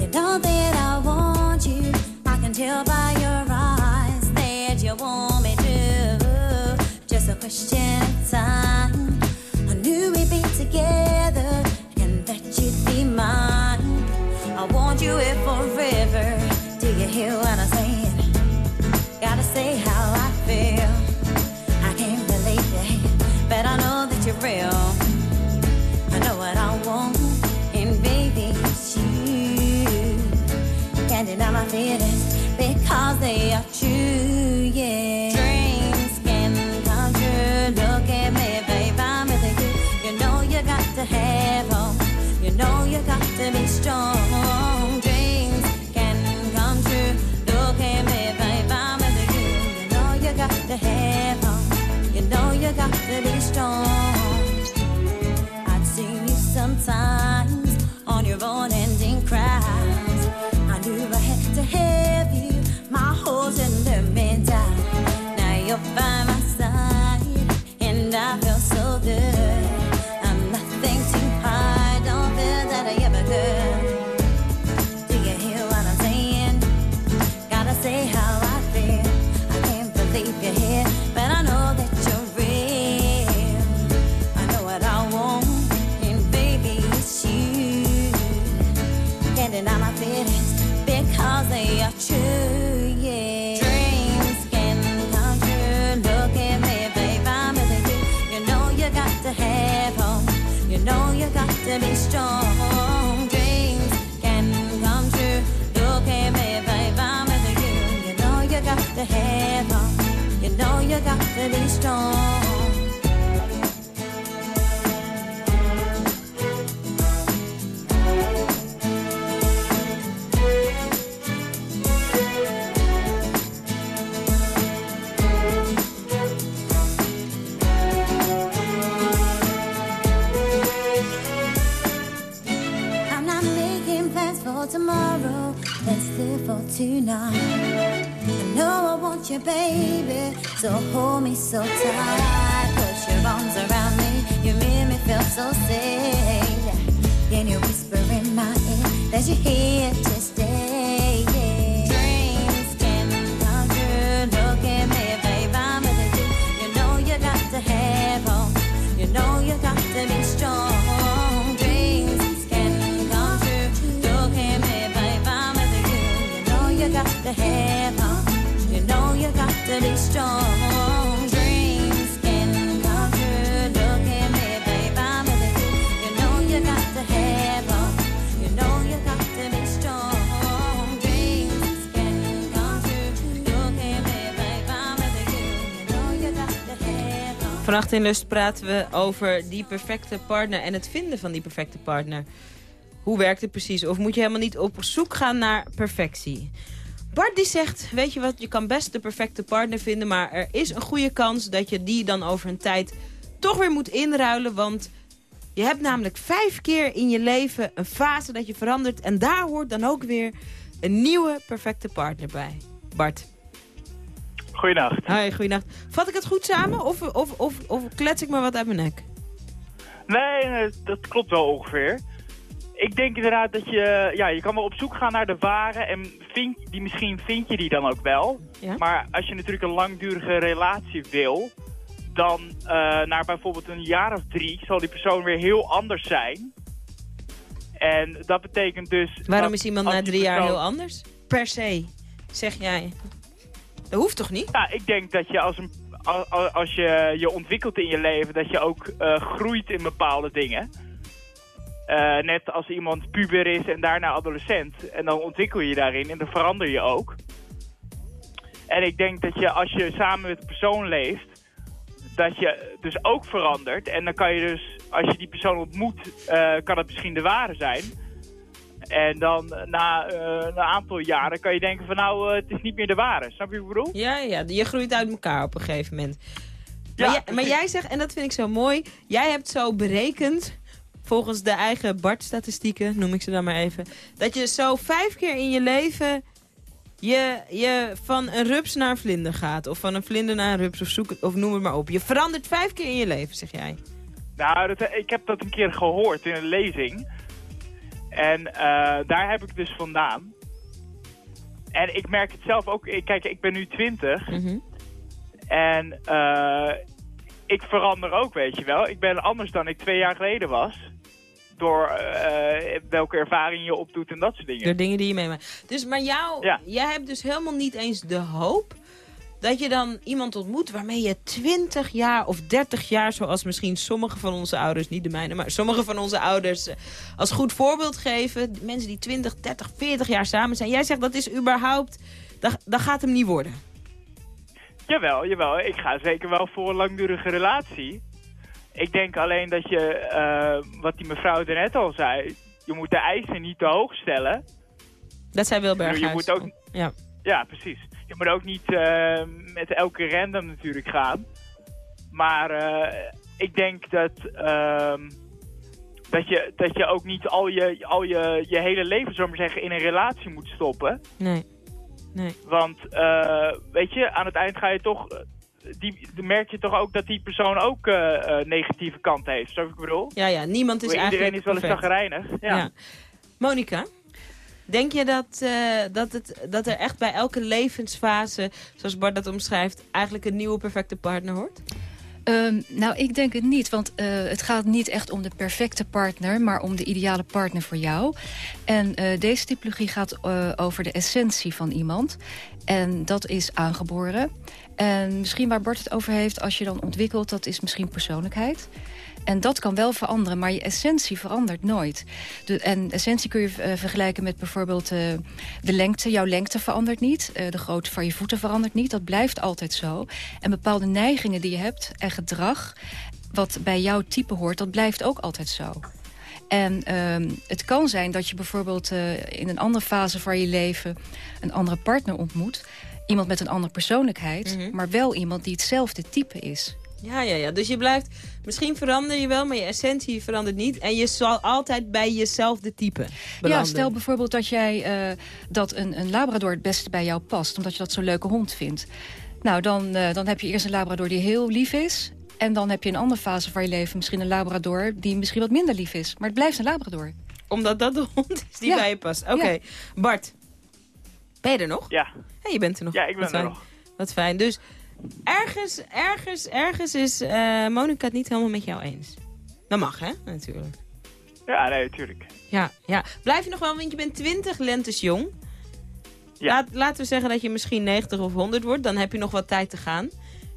You know that I want you. I can tell by your eyes that you want me to. Just a question of time. I knew we'd be together and that you'd be mine. I want you here forever. Do you hear what I'm saying? Gotta say how I feel. I can't believe it, but I know that you're real. Because they are true, yeah. Dreams can come true. Look at me, babe, I'm with you. You know you got to have hope. You know you got to be strong. Dreams can come true. Look at me, babe, I'm with you. You know you got to have hope. You know you got to be strong. You got to be strong. I'm not making plans for tomorrow. Let's live for tonight. I know I want you, baby. So hold me so tight. Put your arms around me. You make me feel so safe. Can you whisper in my ear that you're here to stay? Dreams can come true. Look at me, babe. I'm with you. You know you got to have hope. You know you got to be strong. Dreams can come true. Look at me, babe. I'm with you. You know you got to have Vannacht in Lust praten we over die perfecte partner en het vinden van die perfecte partner. Hoe werkt het precies? Of moet je helemaal niet op zoek gaan naar perfectie? Bart die zegt, weet je wat, je kan best de perfecte partner vinden... maar er is een goede kans dat je die dan over een tijd toch weer moet inruilen... want je hebt namelijk vijf keer in je leven een fase dat je verandert... en daar hoort dan ook weer een nieuwe perfecte partner bij. Bart. Goeienacht. Hoi, goeienacht. Vat ik het goed samen of, of, of, of klets ik maar wat uit mijn nek? Nee, nee, dat klopt wel ongeveer. Ik denk inderdaad dat je, ja, je kan wel op zoek gaan naar de ware en vind, die, misschien vind je die dan ook wel. Ja. Maar als je natuurlijk een langdurige relatie wil, dan eh, na bijvoorbeeld een jaar of drie zal die persoon weer heel anders zijn. En dat betekent dus... Waarom is iemand na drie jaar persoon- heel anders? Per se, zeg jij. Dat hoeft toch niet? Ja, ik denk dat je als, een, als je je ontwikkelt in je leven, dat je ook eh, groeit in bepaalde dingen. Eh, net als iemand puber is en daarna adolescent. En dan ontwikkel je daarin en dan verander je ook. En ik denk dat je als je samen met een persoon leeft, dat je dus ook verandert. En dan kan je dus, als je die persoon ontmoet, eh, kan het misschien de ware zijn. En dan na eh, een aantal jaren kan je denken van nou, het is niet meer de ware. Snap je wat ik bedoel? Ja, ja, je groeit uit elkaar op een gegeven moment. Maar, Ja, jij, maar jij zegt, en dat vind ik zo mooi, jij hebt zo berekend, volgens de eigen Bart-statistieken, noem ik ze dan maar even, dat je zo vijf keer in je leven je, je van een rups naar een vlinder gaat. Of van een vlinder naar een rups, of, zoek, het- of noem het maar op. Je verandert vijf keer in je leven, zeg jij. Nou, dat, ik heb dat een keer gehoord in een lezing. En eh, daar heb ik dus vandaan. En ik merk het zelf ook. ik- Kijk, ik ben nu 20. Mhm. En eh, ik verander ook, weet je wel. Ik ben anders dan ik twee jaar geleden was. Door eh, welke ervaring je opdoet en dat soort dingen. Door dingen die je meemaakt. Dus, maar jou, jij hebt dus helemaal niet eens de hoop dat je dan iemand ontmoet waarmee je 20 jaar of 30 jaar, zoals misschien sommige van onze ouders, niet de mijne, maar sommige van onze ouders eh, als goed voorbeeld geven. Mensen die 20, 30, 40 jaar samen zijn. Jij zegt dat is überhaupt, dat, dat gaat hem niet worden. Jawel, jawel. Ik ga zeker wel voor een langdurige relatie. Ik denk alleen dat je, eh, wat die mevrouw net al zei, je moet de eisen niet te hoog stellen. Dat zei Wilberg. Je moet ook, ja. ja, precies. Je moet ook niet eh, met elke random natuurlijk gaan. Maar eh, ik denk dat, ehm, dat, je, dat je ook niet al je, al je, je hele leven, zo maar zeggen, in een relatie moet stoppen. Nee. nee. Want, weet je, aan het eind ga je toch... Die, dan merk je toch ook dat die persoon ook eh, eh, negatieve kant heeft. Zo ik bedoel? Ja, ja, niemand is Iedereen eigenlijk is wel eens zagrijnig. Ja. Ja. Monika, denk je dat, eh, dat, het, dat er echt bij elke levensfase, zoals Bart dat omschrijft, eigenlijk een nieuwe perfecte partner hoort? Ehm, nou, ik denk het niet, want eh, het gaat niet echt om de perfecte partner... maar om de ideale partner voor jou. En eh, deze typologie gaat eh, over de essentie van iemand. En dat is aangeboren. En misschien waar Bart het over heeft, als je dan ontwikkelt... dat is misschien persoonlijkheid. En dat kan wel veranderen, maar je essentie verandert nooit. De, en essentie kun je eh, vergelijken met bijvoorbeeld eh, de lengte. Jouw lengte verandert niet. eh, de grootte van je voeten verandert niet. Dat blijft altijd zo. En bepaalde neigingen die je hebt en gedrag... wat bij jouw type hoort, dat blijft ook altijd zo. En ehm, het kan zijn dat je bijvoorbeeld in een andere fase van je leven... een andere partner ontmoet. Iemand met een andere persoonlijkheid. Mhm. Maar wel iemand die hetzelfde type is. Ja, ja, ja. Dus je blijft, misschien verander je wel, maar je essentie verandert niet. En je zal altijd bij jezelfde type belanden. Ja, stel bijvoorbeeld dat jij eh, dat een, een labrador het beste bij jou past... omdat je dat zo'n leuke hond vindt. Nou, dan, eh, dan heb je eerst een labrador die heel lief is... en dan heb je in een andere fase van je leven misschien een labrador... die misschien wat minder lief is. Maar het blijft een labrador. Omdat dat de hond is die Ja. bij je past. Oké, Ja. Bart. Ben je er nog? Ja. Hey, je bent er nog. Ja, ik ben Wat er fijn. nog. Wat fijn. Dus ergens, ergens, ergens is eh Monika het niet helemaal met jou eens. Dat mag, hè? Natuurlijk. Ja, nee, natuurlijk. Ja, ja. Blijf je nog wel, want je bent 20 lentes jong. Laat, laten we zeggen dat je misschien 90 of 100 wordt. Dan heb je nog wat tijd te gaan.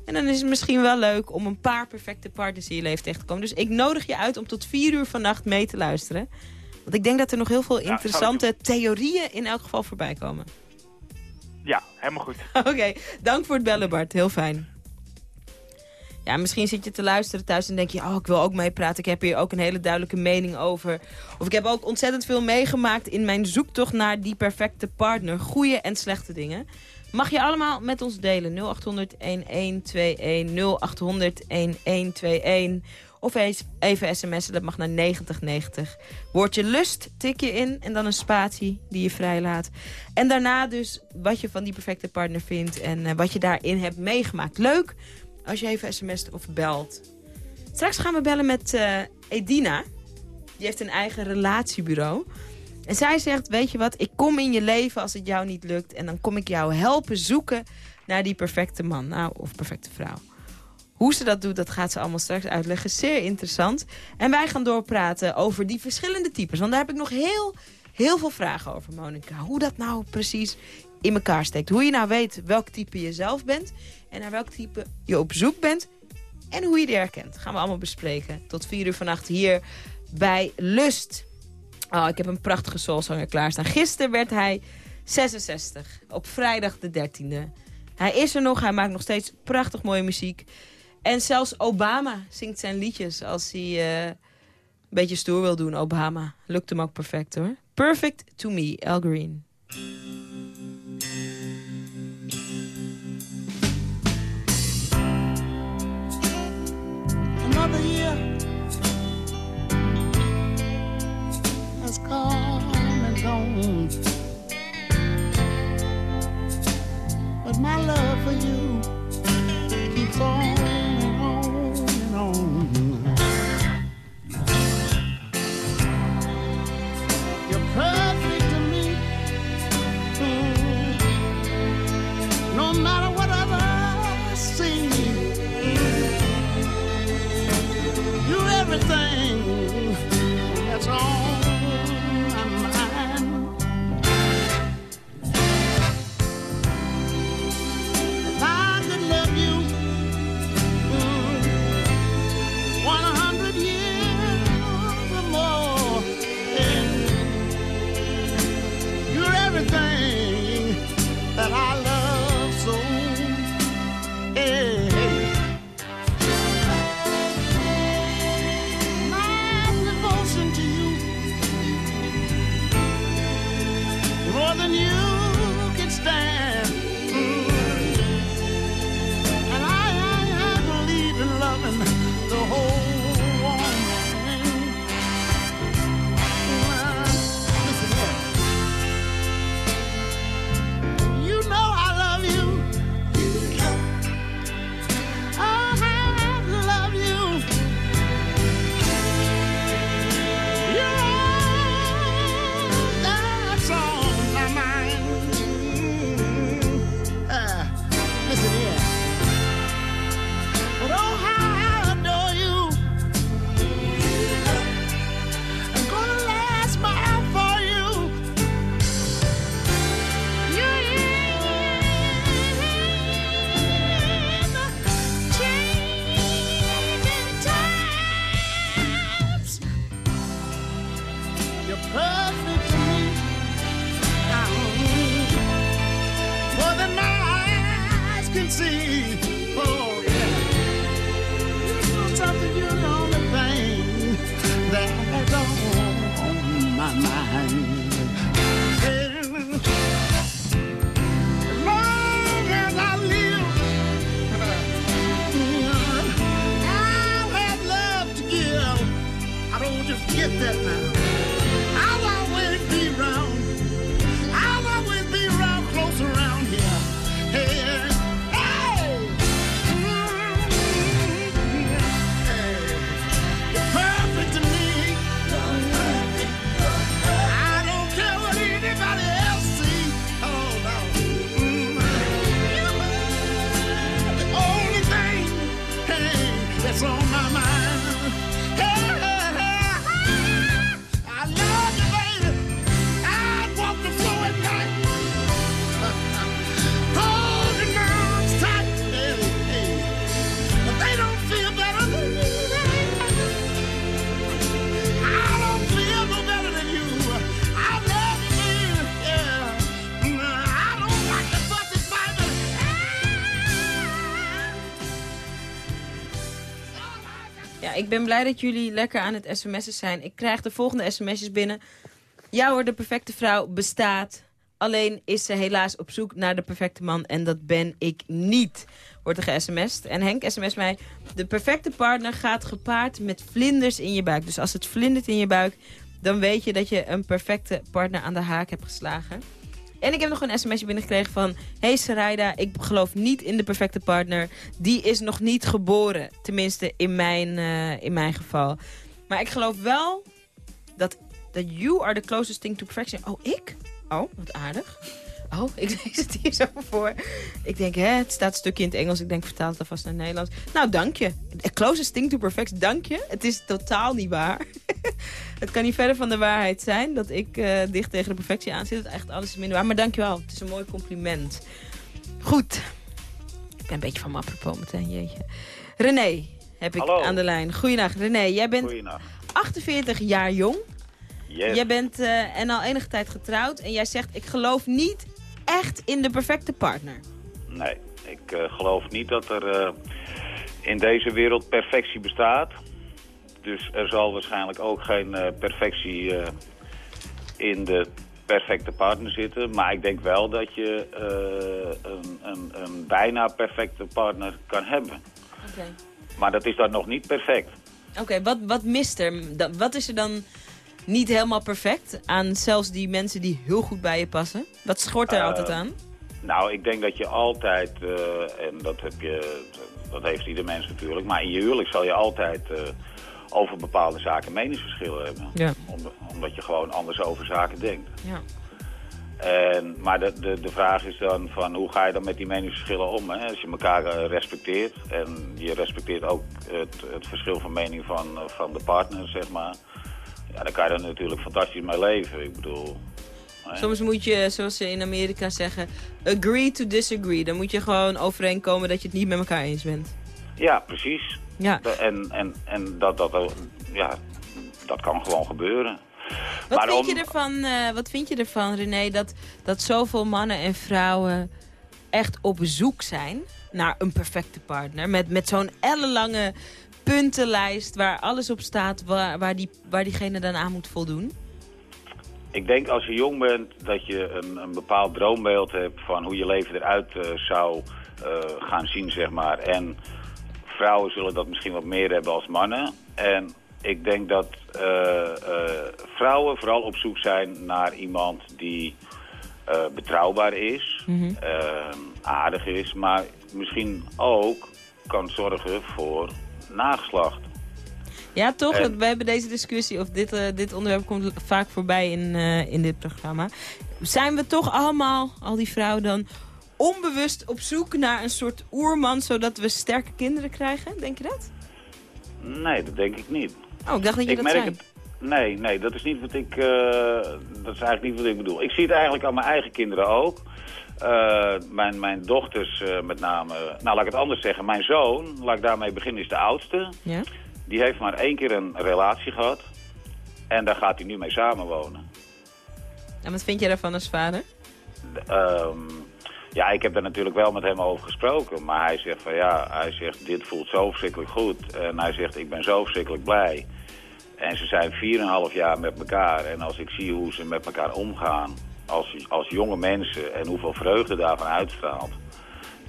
En dan is het misschien wel leuk om een paar perfecte partners in je leven tegen te komen. Dus ik nodig je uit om tot 4 uur vannacht mee te luisteren. Want ik denk dat er nog heel veel interessante theorieën in elk geval voorbij komen. Ja, helemaal goed. Oké, dank voor het bellen Bart. Heel fijn. Ja, misschien zit je te luisteren thuis en denk je... oh, ik wil ook meepraten. Ik heb hier ook een hele duidelijke mening over. Of ik heb ook ontzettend veel meegemaakt in mijn zoektocht naar die perfecte partner. Goede en slechte dingen. Mag je allemaal met ons delen. 0800-1121, 0800-1121. Of eens even sms'en, dat mag naar 9090. Woordje lust tik je in en dan een spatie die je vrijlaat. En daarna dus wat je van die perfecte partner vindt en eh, wat je daarin hebt meegemaakt. Leuk als je even sms't of belt. Straks gaan we bellen met eh, Edina. Die heeft een eigen relatiebureau. En zij zegt, weet je wat, ik kom in je leven als het jou niet lukt... en dan kom ik jou helpen zoeken naar die perfecte man nou, of perfecte vrouw. Hoe ze dat doet, dat gaat ze allemaal straks uitleggen. Zeer interessant. En wij gaan doorpraten over die verschillende types. Want daar heb ik nog heel, heel veel vragen over, Monika. Hoe dat nou precies in elkaar steekt. Hoe je nou weet welk type je zelf bent... en naar welk type je op zoek bent... en hoe je die herkent. gaan we allemaal bespreken. Tot vier uur vannacht hier bij Lust. Oh, ik heb een prachtige soulzanger klaarstaan. Gisteren werd hij 66. Op vrijdag de 13e. Hij is er nog. Hij maakt nog steeds prachtig mooie muziek. En zelfs Obama zingt zijn liedjes als hij eh, een beetje stoer wil doen. Obama. Lukt hem ook perfect hoor. Perfect to me, Al Green. Another year gone. But my love for you keeps on and on and on. You're perfect to me. No matter see, you everything. I don't want you to forget that now. Ik ben blij dat jullie lekker aan het sms'en zijn. Ik krijg de volgende sms'jes binnen. Ja hoor, de perfecte vrouw bestaat. Alleen is ze helaas op zoek naar de perfecte man. En dat ben ik niet, wordt er ge-sms'd. En Henk sms mij... De perfecte partner gaat gepaard met vlinders in je buik. Dus als het vlindert in je buik... dan weet je dat je een perfecte partner aan de haak hebt geslagen. En ik heb nog een sms'je binnengekregen van... Hey Sarayda, ik geloof niet in de perfecte partner. Die is nog niet geboren. Tenminste, in mijn, eh, in mijn geval. Maar ik geloof wel dat, dat you are the closest thing to perfection. Oh, ik? Oh, wat aardig. Oh, ik lees het hier zo voor. Ik denk, hè, het staat een stukje in het Engels. Ik denk, vertaal het alvast naar het Nederlands. Nou, dank je. The closest thing to perfection, dank je. Het is totaal niet waar. het kan niet verder van de waarheid zijn dat ik eh, dicht tegen de perfectie aan zit. Dat echt alles is minder waar. Maar dank je wel. Het is een mooi compliment. Goed. Ik ben een beetje van me apropos meteen, jeetje. René heb ik Hallo. aan de lijn. Goeiedag, René. Jij bent Goeienacht. 48 jaar jong. Yes. Jij bent eh, en al enige tijd getrouwd. En jij zegt, ik geloof niet echt in de perfecte partner. Nee, ik eh, geloof niet dat er eh, in deze wereld perfectie bestaat. Dus er zal waarschijnlijk ook geen eh, perfectie in de perfecte partner zitten. Maar ik denk wel dat je een, een, een bijna perfecte partner kan hebben. Oké. Maar dat is dan nog niet perfect. Oké, wat, wat mist er? Wat is er dan niet helemaal perfect aan zelfs die mensen die heel goed bij je passen? Wat schort er Eh, altijd aan? Nou, ik denk dat je altijd, eh, en dat, heb je, dat heeft ieder mens natuurlijk, maar in je huwelijk zal je altijd eh, over bepaalde zaken meningsverschillen hebben. Ja. Om- omdat je gewoon anders over zaken denkt. Ja. En, maar de, de, de vraag is dan van hoe ga je dan met die meningsverschillen om? Hè? Als je elkaar respecteert en je respecteert ook het, het verschil van mening van, van de partner, zeg maar. Ja, dan kan je er natuurlijk fantastisch mee leven. Ik bedoel? Soms moet je, zoals ze in Amerika zeggen, agree to disagree. Dan moet je gewoon overeenkomen dat je het niet met elkaar eens bent. Ja, precies. Ja. En, en, en dat, dat, ja, dat kan gewoon gebeuren. Wat Maar vind, om- je ervan, eh, wat vind je ervan, René, dat, dat zoveel mannen en vrouwen echt op zoek zijn naar een perfecte partner? Met, met zo'n ellenlange puntenlijst waar alles op staat waar, waar, die, waar diegene dan aan moet voldoen? Ik denk als je jong bent dat je een, een bepaald droombeeld hebt van hoe je leven eruit eh, zou eh, gaan zien, zeg maar. En vrouwen zullen dat misschien wat meer hebben als mannen. En ik denk dat eh, vrouwen vooral op zoek zijn naar iemand die betrouwbaar is, eh, aardig is, maar misschien ook kan zorgen voor nageslacht. Ja, toch? En- We hebben deze discussie, of dit, eh, dit onderwerp komt vaak voorbij in, eh, in dit programma. Zijn we toch allemaal, al die vrouwen dan, onbewust op zoek naar een soort oerman... zodat we sterke kinderen krijgen? Denk je dat? Nee, dat denk ik niet. Oh, ik dacht dat je dat merk zei. het. Nee, nee, dat is niet wat ik. eh, dat is eigenlijk niet wat ik bedoel. Ik zie het eigenlijk aan mijn eigen kinderen ook. Eh, mijn, mijn dochters eh, met name. Nou, laat ik het anders zeggen. Mijn zoon, laat ik daarmee beginnen, is de oudste. Ja? Die heeft maar één keer een relatie gehad. En daar gaat hij nu mee samenwonen. En wat vind jij daarvan als vader? Ehm, ja, ik heb er natuurlijk wel met hem over gesproken. Maar hij zegt van ja, hij zegt dit voelt zo verschrikkelijk goed. En hij zegt ik ben zo verschrikkelijk blij. En ze zijn 4,5 jaar met elkaar. En als ik zie hoe ze met elkaar omgaan als, als jonge mensen en hoeveel vreugde daarvan uitstraalt.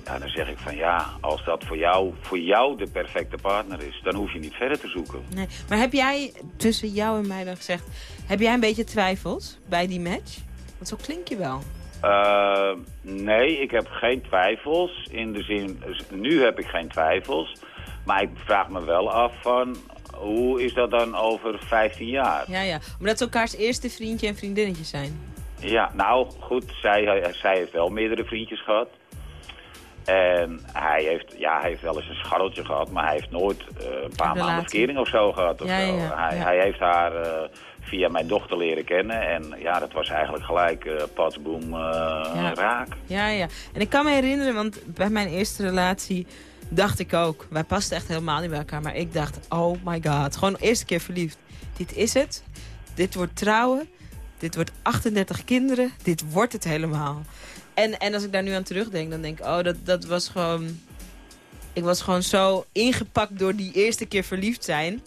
Ja, dan zeg ik van ja, als dat voor jou, voor jou de perfecte partner is, dan hoef je niet verder te zoeken. Nee. Maar heb jij, tussen jou en mij dan gezegd... heb jij een beetje twijfels bij die match? Want zo klink je wel. Eh, nee, ik heb geen twijfels. In de zin, nu heb ik geen twijfels. Maar ik vraag me wel af van, hoe is dat dan over 15 jaar? Ja, ja. Omdat ze elkaars eerste vriendje en vriendinnetje zijn. Ja, nou goed, zij, zij heeft wel meerdere vriendjes gehad. En hij heeft, ja, hij heeft wel eens een scharreltje gehad, maar hij heeft nooit eh, een paar maanden verkering of zo gehad. Of Ja, zo. ja, ja, hij, ja. hij heeft haar eh, via mijn dochter leren kennen en ja, dat was eigenlijk gelijk eh patsboom eh, raak. Ja, ja. En ik kan me herinneren, want bij mijn eerste relatie dacht ik ook... wij pasten echt helemaal niet bij elkaar, maar ik dacht... oh my god, gewoon de eerste keer verliefd. Dit is het. Dit wordt trouwen. Dit wordt 38 kinderen. Dit wordt het helemaal. En, en als ik daar nu aan terugdenk, dan denk ik... oh, dat, dat was gewoon... Ik was gewoon zo ingepakt door die eerste keer verliefd zijn...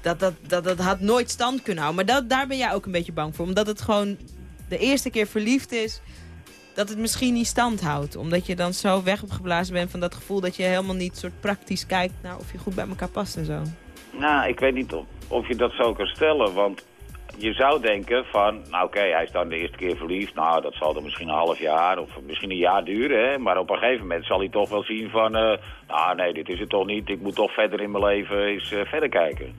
Dat, dat, dat, dat had nooit stand kunnen houden. Maar dat, daar ben jij ook een beetje bang voor. Omdat het gewoon de eerste keer verliefd is dat het misschien niet stand houdt. Omdat je dan zo weggeblazen bent van dat gevoel dat je helemaal niet soort praktisch kijkt naar of je goed bij elkaar past en zo. Nou, ik weet niet of, of je dat zo kan stellen, want je zou denken van, nou oké, hij is dan de eerste keer verliefd. Nou, dat zal dan misschien een half jaar of misschien een jaar duren, hè. Maar op een gegeven moment zal hij toch wel zien van, eh, nou nee, dit is het toch niet. Ik moet toch verder in mijn leven eens eh, verder kijken.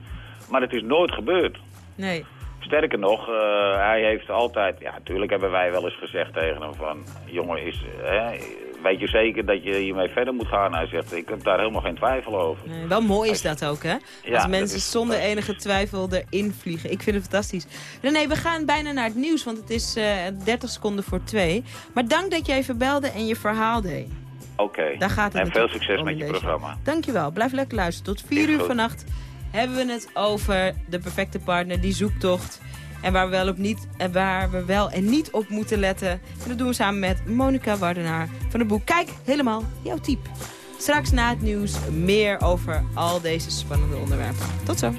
Maar het is nooit gebeurd. Nee. Sterker nog, eh, hij heeft altijd... Ja, natuurlijk hebben wij wel eens gezegd tegen hem van... Jongen, is, hè, weet je zeker dat je hiermee verder moet gaan? Hij zegt, ik heb daar helemaal geen twijfel over. Nee, wel mooi is dat ook, hè? Ja, Als dat mensen is zonder enige twijfel erin vliegen. Ik vind het fantastisch. René, we gaan bijna naar het nieuws, want het is eh 30 seconden voor twee. Maar dank dat je even belde en je verhaal deed. Oké. Daar gaat het En veel succes met je programma. Dankjewel. Blijf lekker luisteren. Tot 4 Is uur goed. vannacht hebben we het over de perfecte partner, die zoektocht. En waar we wel, op niet, en waar we wel en niet op moeten letten. En dat doen we samen met Monica Wardenaar van het boek Kijk, helemaal jouw type. Straks na het nieuws meer over al deze spannende onderwerpen. Tot zo.